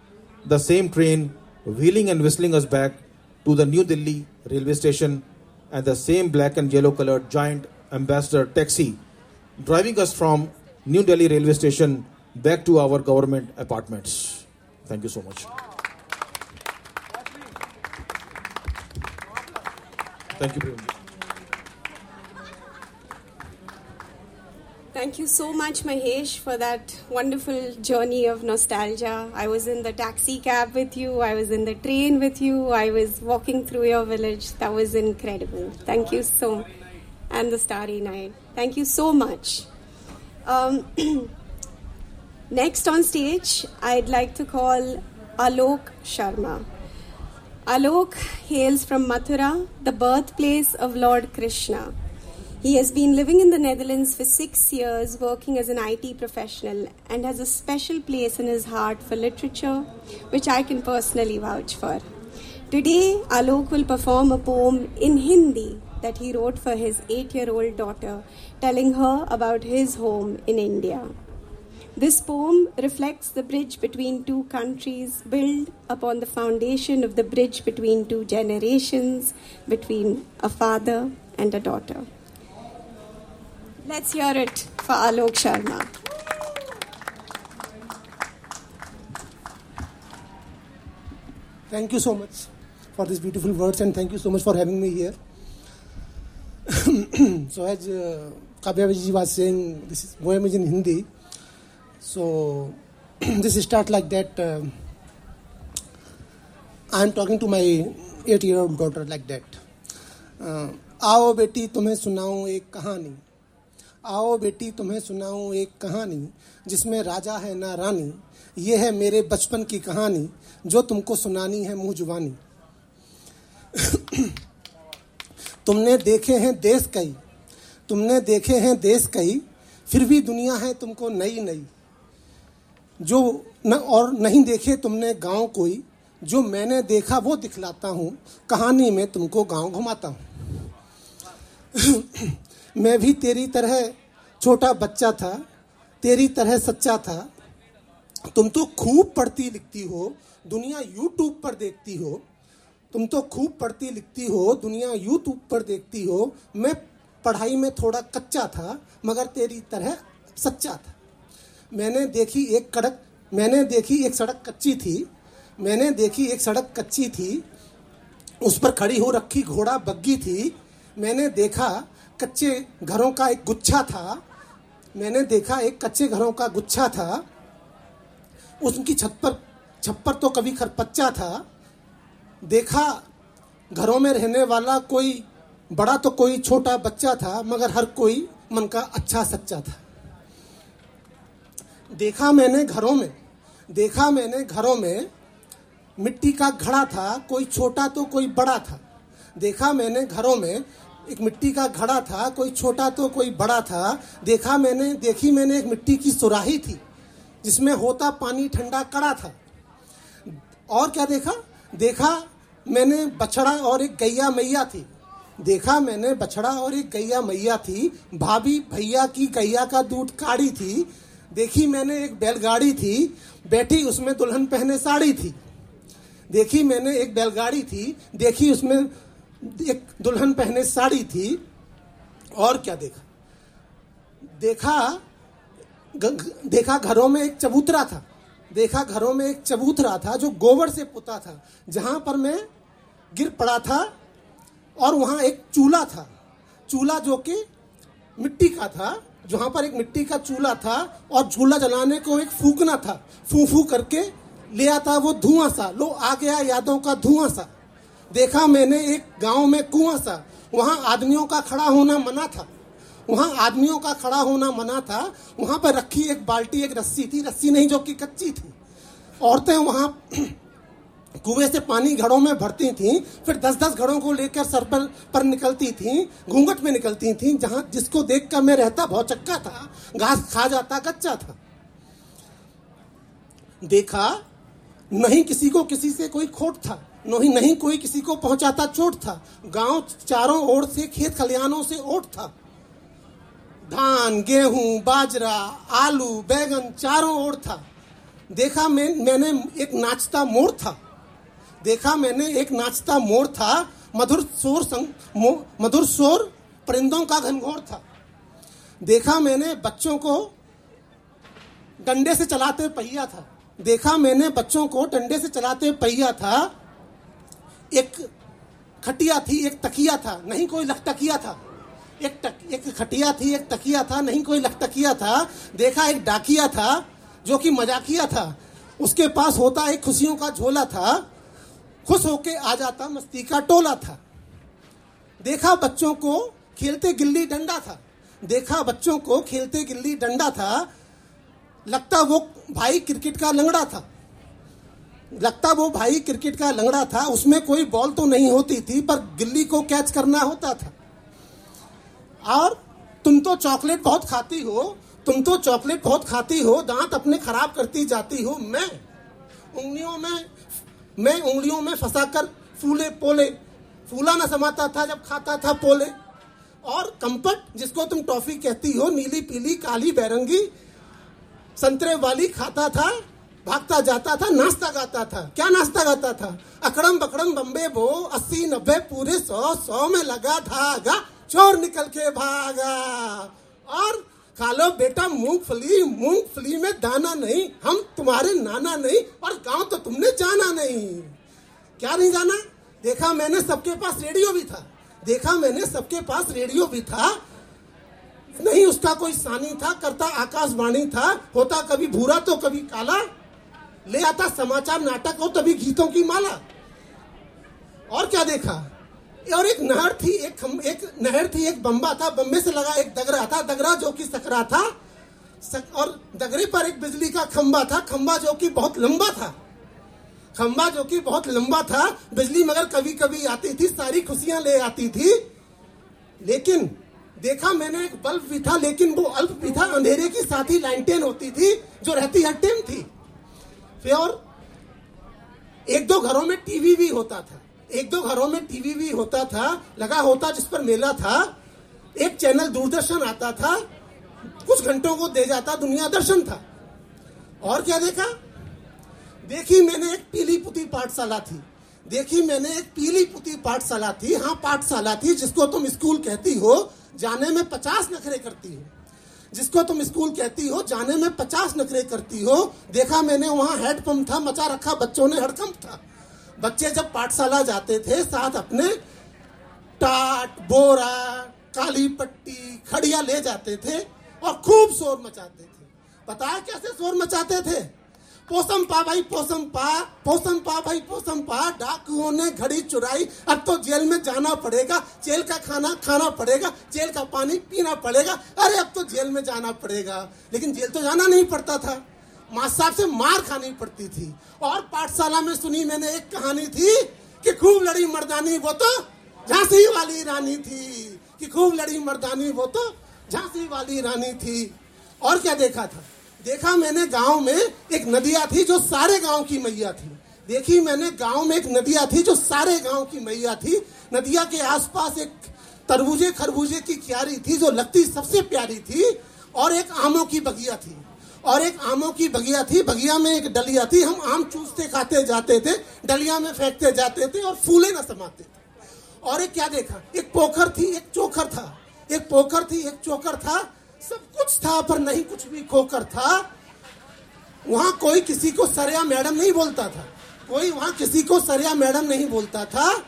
The same train wheeling and whistling us back to the new delhi railway station. And the same black and yellow colored giant ambassador taxi driving us from New Delhi railway station back to our government apartments. Thank you so much. Thank you. Thank you so much, Mahesh, for that wonderful journey of nostalgia. I was in the taxi cab with you, I was in the train with you, I was walking through your village. That was incredible. Thank you so much. And the starry night. Thank you so much. Um, next on stage, I'd like to call Alok Sharma. Alok hails from Mathura, the birthplace of Lord Krishna. He has been living in the Netherlands for six years, working as an IT professional, and has a special place in his heart for literature, which I can personally vouch for. Today, Alok will perform a poem in Hindi that he wrote for his eight year old daughter, telling her about his home in India. This poem reflects the bridge between two countries, built upon the foundation of the bridge between two generations, between a father and a daughter. Let's hear it for Alok Sharma. Thank you so much for these beautiful words and thank you so much for having me here. so as uh, was saying, this is poem is in Hindi. So this start like that. Uh, I am talking to my eight-year-old daughter like that. Uh, आओ बेटी तुम्हें सुनाऊं एक कहानी आओ बेटी तुम्हें सुनाऊं एक कहानी जिसमें राजा है ना रानी ये है मेरे बचपन की कहानी जो तुमको सुनानी है मुँह जुबानी तुमने देखे हैं देश कई तुमने देखे हैं देश कई फिर भी दुनिया है तुमको नई नई जो न और नहीं देखे तुमने गाँव कोई, जो मैंने देखा वो दिखलाता हूँ, कहानी में तुमको गाँव घुमाता हूँ। मैं भी तेरी तरह छोटा बच्चा था, तेरी तरह सच्चा था। तुम तो खूब पढ़ती लिखती हो, दुनिया यूट्यूब पर देखती हो। तुम तो खूब पढ़ती लिखती हो, दुनिया यूट्यूब पर देखती हो। मैं पढ़ाई में थोड़ा कच्चा था, मगर तेरी तरह सच्चा था। मैंने देखी एक कड़क, मैंने देखी एक सड़क कच्ची थी, मैंने देखी एक सड़क कच्ची थी, उस पर खड़ी हो रखी घोड़ा बग्गी थी, मैंने देखा कच्चे घरों का एक गुच्छा था, मैंने देखा एक कच्चे घरों का गुच्छा था, उनकी छत पर छप्पर तो कभी खरपच्चा था, देखा घरों में रहने वाला कोई, बड़ा तो कोई, छोटा बच्चा था, मगर हर कोई मन का अच्छा सच्चा था। देखा मैंने घरों में, देखा मैंने घरों में मिट्टी का घड़ा था, कोई छोटा तो कोई बड़ा था। देखा मैंने घरों में एक मिट्टी का घड़ा था, कोई छोटा तो कोई बड़ा था। देखा मैंने, देखी मैंने एक मिट्टी की सुराही थी, जिसमें होता पानी ठंडा कड़ा था। और क्या देखा? देखा मैंने बछड़ा और एक गैया मैया थी। देखा मैंने बछड़ा और एक गैया मैया थी। भाभी भैया की गैया का दूध काढ़ी थी। देखी मैंने एक बैलगाड़ी थी, बैठी उसमें दुल्हन पहने साड़ी थी। देखी मैंने एक बैलगाड़ी थी, देखी उसमें एक दुल्हन पहने साड़ी थी, और क्या देखा? देखा देखा घरों में एक चबूतरा था। देखा घरों में एक चबूतरा था जो गोबर से पुता था, जहाँ पर मैं गिर पड़ा था, और वहाँ एक चूल्हा था। चूल्हा जो कि मिट्टी का था जहाँ पर एक मिट्टी का चूल्हा था और चूल्हा जलाने को एक फूकना था। फू फू करके ले आता वो धुआँ सा। लो, आ गया यादों का धुआँ सा। देखा मैंने एक गाँव में कुआँ सा। वहाँ आदमियों का खड़ा होना मना था। वहाँ आदमियों का खड़ा होना मना था। वहाँ पर रखी एक बाल्टी, एक रस्सी थी। रस्सी नहीं, जो कि कच्ची थी। औरतें वहाँ कुएँ से पानी घड़ों में भरती थीं, फिर दस दस घड़ों को लेकर सर पर पर निकलती थीं, घूंघट में निकलती थीं, जहाँ जिसको देखकर मैं रहता बहुत चक्का था, घास खा जाता कच्चा था। देखा, नहीं किसी को किसी से कोई खोट था, नहीं नहीं कोई किसी को पहुंचाता चोट था, गाँव चारों ओर से खेत खलियानों से ओट था। धान, गेहूँ, बाजरा, आलू, बैगन चारों ओर था। देखा, मैं, मैंने एक नाचता मोर था। देखा मैंने एक नाचता मोर था मधुर शोर संग मधुर शोर परिंदों का घनघोर था। देखा मैंने बच्चों को डंडे से चलाते पहिया था। देखा मैंने बच्चों को डंडे से चलाते पहिया था। एक खटिया थी एक तकिया था नहीं कोई लखटकिया था। एक तक, एक खटिया थी एक तकिया था नहीं कोई लखटकिया था। देखा एक डाकिया था जो कि मजाकिया था। उसके पास होता एक खुशियों का झोला था। खुश होके आ जाता, मस्ती का टोला था। देखा बच्चों को खेलते गिल्ली डंडा था। देखा बच्चों को खेलते गिल्ली डंडा था। लगता वो भाई क्रिकेट का लंगड़ा था। लगता वो भाई क्रिकेट का लंगड़ा था। उसमें कोई बॉल तो नहीं होती थी, पर गिल्ली को कैच करना होता था। और तुम तो चॉकलेट बहुत खाती हो, तुम तो चॉकलेट बहुत खाती हो, दांत अपने खराब करती जाती हो। मैं, उंगलियों में मैं उंगलियों में फंसाकर फूले, पोले। फूला न समाता था, जब खाता था पोले। और कंपट जिसको तुम टॉफी कहती हो, नीली, पीली, काली, बैरंगी, संतरे वाली, खाता था, भागता जाता था, नाश्ता गाता था। क्या नाश्ता गाता था? अकड़म बकड़म बम्बे बो, अस्सी, नब्बे, पूरे सौ सौ में लगा धागा, चोर निकल के भागा। और खा लो बेटा, मूंगफली मूंगफली में दाना नहीं, हम तुम्हारे नाना नहीं और गाँव तो तुमने जाना नहीं। क्या नहीं जाना? देखा मैंने सबके पास रेडियो भी था। देखा मैंने सबके पास रेडियो भी था। नहीं, उसका कोई सानी था, करता आकाशवाणी था, होता कभी भूरा तो कभी काला। ले आता समाचार नाटक हो तभी गीतों की माला। और क्या देखा? और एक नहर थी एक एक नहर थी एक बम्बा था बम्बे से लगा एक दगरा था दगरा जो कि सकरा था सक, और दगरे पर एक बिजली का खंबा था खंबा जो कि बहुत लंबा था खंबा जो कि बहुत लंबा था बिजली मगर कभी कभी आती थी सारी खुशियाँ ले आती थी लेकिन देखा मैंने एक बल्ब भी था लेकिन वो अल्प भी था अंधेरे की साथ ही लाइटेन होती थी जो रहती हर टाइम थी फिर और एक दो घरों में टीवी भी होता था एक दो घरों में टीवी भी होता था, लगा होता जिस पर मेला था, एक चैनल दूरदर्शन आता था, कुछ घंटों को दे जाता, दुनिया दर्शन था। और क्या देखा? देखी मैंने एक पीली पुती पाठशाला थी। देखी मैंने एक पीली पुती पाठशाला थी हाँ पाठशाला थी, जिसको तुम स्कूल कहती हो, जाने में पचास नखरे करती हो। जिसको तुम स्कूल कहती हो, जाने में पचास नखरे करती हो। देखा मैंने वहाँ हेडपंप था, मचा रखा, बच्चों ने, हड़कंप था। बच्चे जब पाठशाला जाते थे, साथ अपने टाट, बोरा, काली पट्टी, खड़िया ले जाते थे और खूब शोर मचाते थे। पता है कैसे शोर मचाते थे? पोसम पा भाई, पोसम पा पोसम पा भाई, पोसम पा, डाकुओं ने घड़ी चुराई। अब तो जेल में जाना पड़ेगा, जेल का खाना खाना पड़ेगा, जेल का पानी पीना पड़ेगा। अरे, अब तो जेल में जाना पड़ेगा। लेकिन जेल तो जाना नहीं पड़ता था। माँ साहब से मार खानी पड़ती थी। और पाठशाला में सुनी मैंने एक कहानी थी कि खूब लड़ी मर्दानी, वो तो झांसी वाली रानी थी। कि खूब लड़ी मर्दानी, वो तो झांसी वाली रानी थी। और क्या देखा था? देखा मैंने गाँव में एक नदिया थी जो सारे गाँव की मैया थी। देखी मैंने गाँव में एक नदिया थी जो सारे गाँव की मैया थी। नदिया के आसपास एक तरबूजे खरबूजे की क्यारी थी जो लगती सबसे प्यारी थी और एक आमों की बगिया थी। और एक आमों की बगिया थी, बगिया में एक डलिया थी, हम आम चूसते खाते जाते थे, डलिया में फेंकते जाते थे और फूले न समाते थे। और एक क्या देखा? एक पोखर थी, एक चोखर था। एक पोखर थी, एक चोकर था। सब कुछ था, पर नहीं कुछ भी खोकर था। वहाँ कोई किसी को सरया मैडम नहीं बोलता था। कोई वहाँ किसी को सरया मैडम नहीं बोलता था।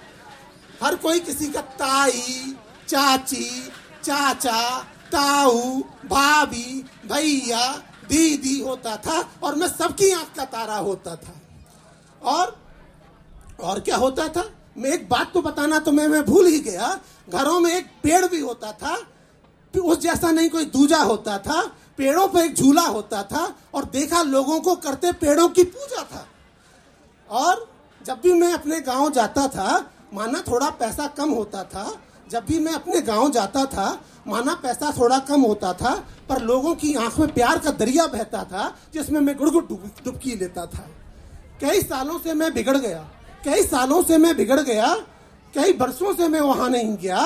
हर कोई किसी का ताई, चाची, चाचा, ताऊ, भाभी, भैया दीदी होता था और मैं सबकी आँख का तारा होता था। और और क्या होता था? मैं एक बात तो बताना तो मैं मैं भूल ही गया। घरों में एक पेड़ भी होता था, उस जैसा नहीं कोई दूजा होता था, पेड़ों पर एक झूला होता था और देखा लोगों को करते पेड़ों की पूजा था। और जब भी मैं अपने गाँव जाता था, माना थोड़ा पैसा कम होता था जब भी मैं अपने गाँव जाता था, माना पैसा थोड़ा कम होता था, पर लोगों की आँख में प्यार का दरिया बहता था, जिसमें मैं गुड़गुड़ डुबकी लेता था। कई सालों से मैं बिगड़ गया, कई सालों से मैं बिगड़ गया, कई बरसों से मैं वहाँ नहीं गया।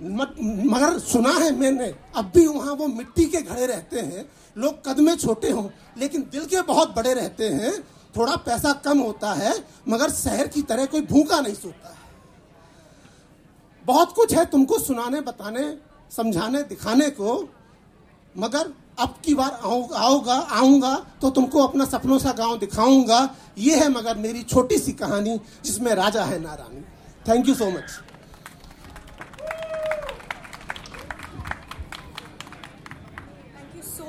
मगर सुना है मैंने, अब भी वहाँ वो मिट्टी के घड़े रहते हैं। लोग कद में छोटे हों, लेकिन दिल के बहुत बड़े रहते हैं। थोड़ा पैसा कम होता है, मगर शहर की तरह कोई भूखा नहीं सोता है। बहुत कुछ है तुमको सुनाने बताने समझाने दिखाने को मगर अब की बार आऊँगा आऊँगा तो तुमको अपना सपनों सा गाँव दिखाऊँगा ये है मगर मेरी छोटी सी कहानी जिसमें राजा है ना रानी thank you so much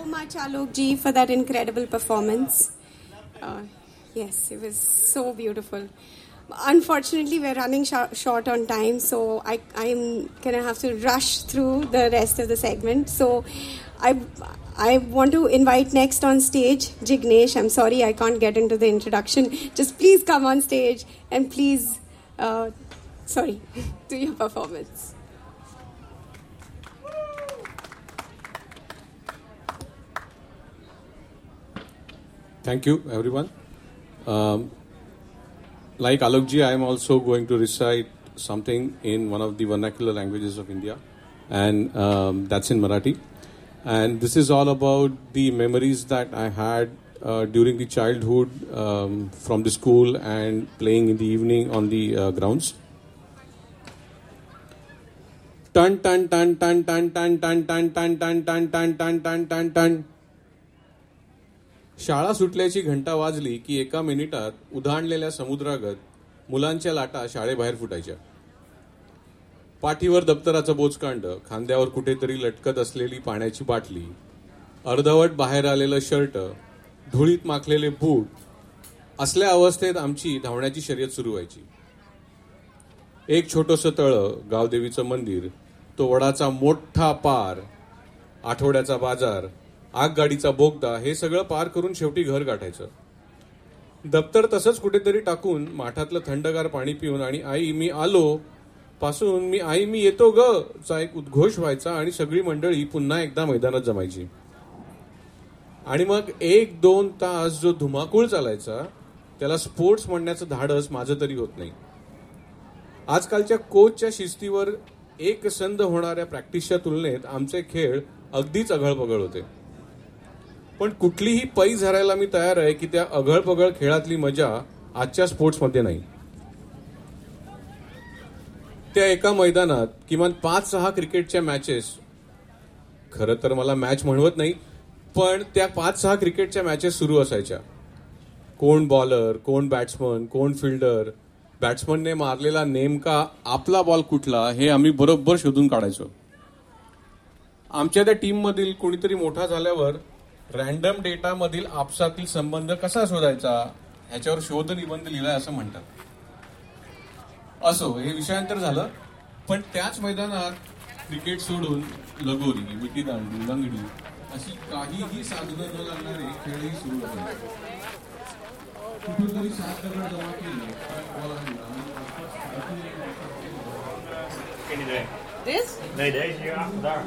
much, Alok ji, for that incredible performance. Uh, yes, it was. Unfortunately, we're running sh- short on time, so I, I'm gonna have to rush through the rest of the segment. So, I, I want to invite next on stage Jignesh. I'm sorry I can't get into the introduction. Just please come on stage and please, uh, sorry, do your performance. Thank you, everyone. Um, like Alokji, I am also going to recite something in one of the vernacular languages of India, and um, that's in Marathi. And this is all about the memories that I had uh, during the childhood um, from the school and playing in the evening on the uh, grounds. Tan tan tan tan tan tan tan tan tan tan tan tan tan tan tan tan शाळा सुटल्याची घंटा वाजली की एका मिनिटात उधाणलेल्या समुद्रागत मुलांच्या लाटा शाळेबाहेर फुटायच्या. पाठीवर दप्तराचं बोचकांड खांद्यावर कुठेतरी लटकत असलेली पाण्याची बाटली अर्धवट बाहेर आलेलं शर्ट धुळीत माखलेले बूट असल्या अवस्थेत आमची धावण्याची शर्यत सुरू व्हायची. एक छोटंसं तळं गावदेवीचं मंदिर तो वडाचा मोठा पार आठवड्याचा बाजार आगगाडीचा बोगदा हे सगळं पार करून शेवटी घर गाठायचं. दप्तर तसंच कुठेतरी टाकून माठातलं थंडगार पाणी पिऊन आणि आई मी आलो पासून मी आई मी येतो ग चा एक उद्घोष व्हायचा आणि सगळी मंडळी पुन्हा एकदा मैदानात जमायची. आणि मग एक दोन तास जो धुमाकूळ चालायचा त्याला स्पोर्ट्स म्हणण्याचं धाडस माझं तरी होत नाही. आजकालच्या कोचच्या शिस्तीवर एकसंध होणाऱ्या प्रॅक्टिसच्या तुलनेत आमचे खेळ अगदीच अघळपगळ होते. पण कुठलीही पैज हरायला मी तयार आहे की त्या अघळपगळ खेळातली मजा आजच्या स्पोर्ट्समध्ये नाही. त्या एका मैदानात किमान पाच सहा क्रिकेटच्या मॅचेस खरं तर मला मॅच म्हणवत नाही पण त्या पाच सहा क्रिकेटच्या मॅचेस सुरू असायच्या. कोण बॉलर कोण बॅट्समन कोण फिल्डर बॅट्समनने मारलेला नेमका आपला बॉल कुठला हे आम्ही बरोबर शोधून काढायचो. आमच्या त्या टीममधील कोणीतरी मोठा झाल्यावर रॅन्डम डेटा मधील आपसातील संबंध कसा शोधायचा ह्याच्यावर शोध निबंध लिहिलाय असं म्हणतात. असो हे विषयांतर झालं पण त्याच मैदानात क्रिकेट सोडून लगोरी विटी दांडू लंगडी अशी काहीही साधनं न लागणारे खेळही सुरू कुठून तरी सात दगड जमा केले This? Nee, deze hier achter daar.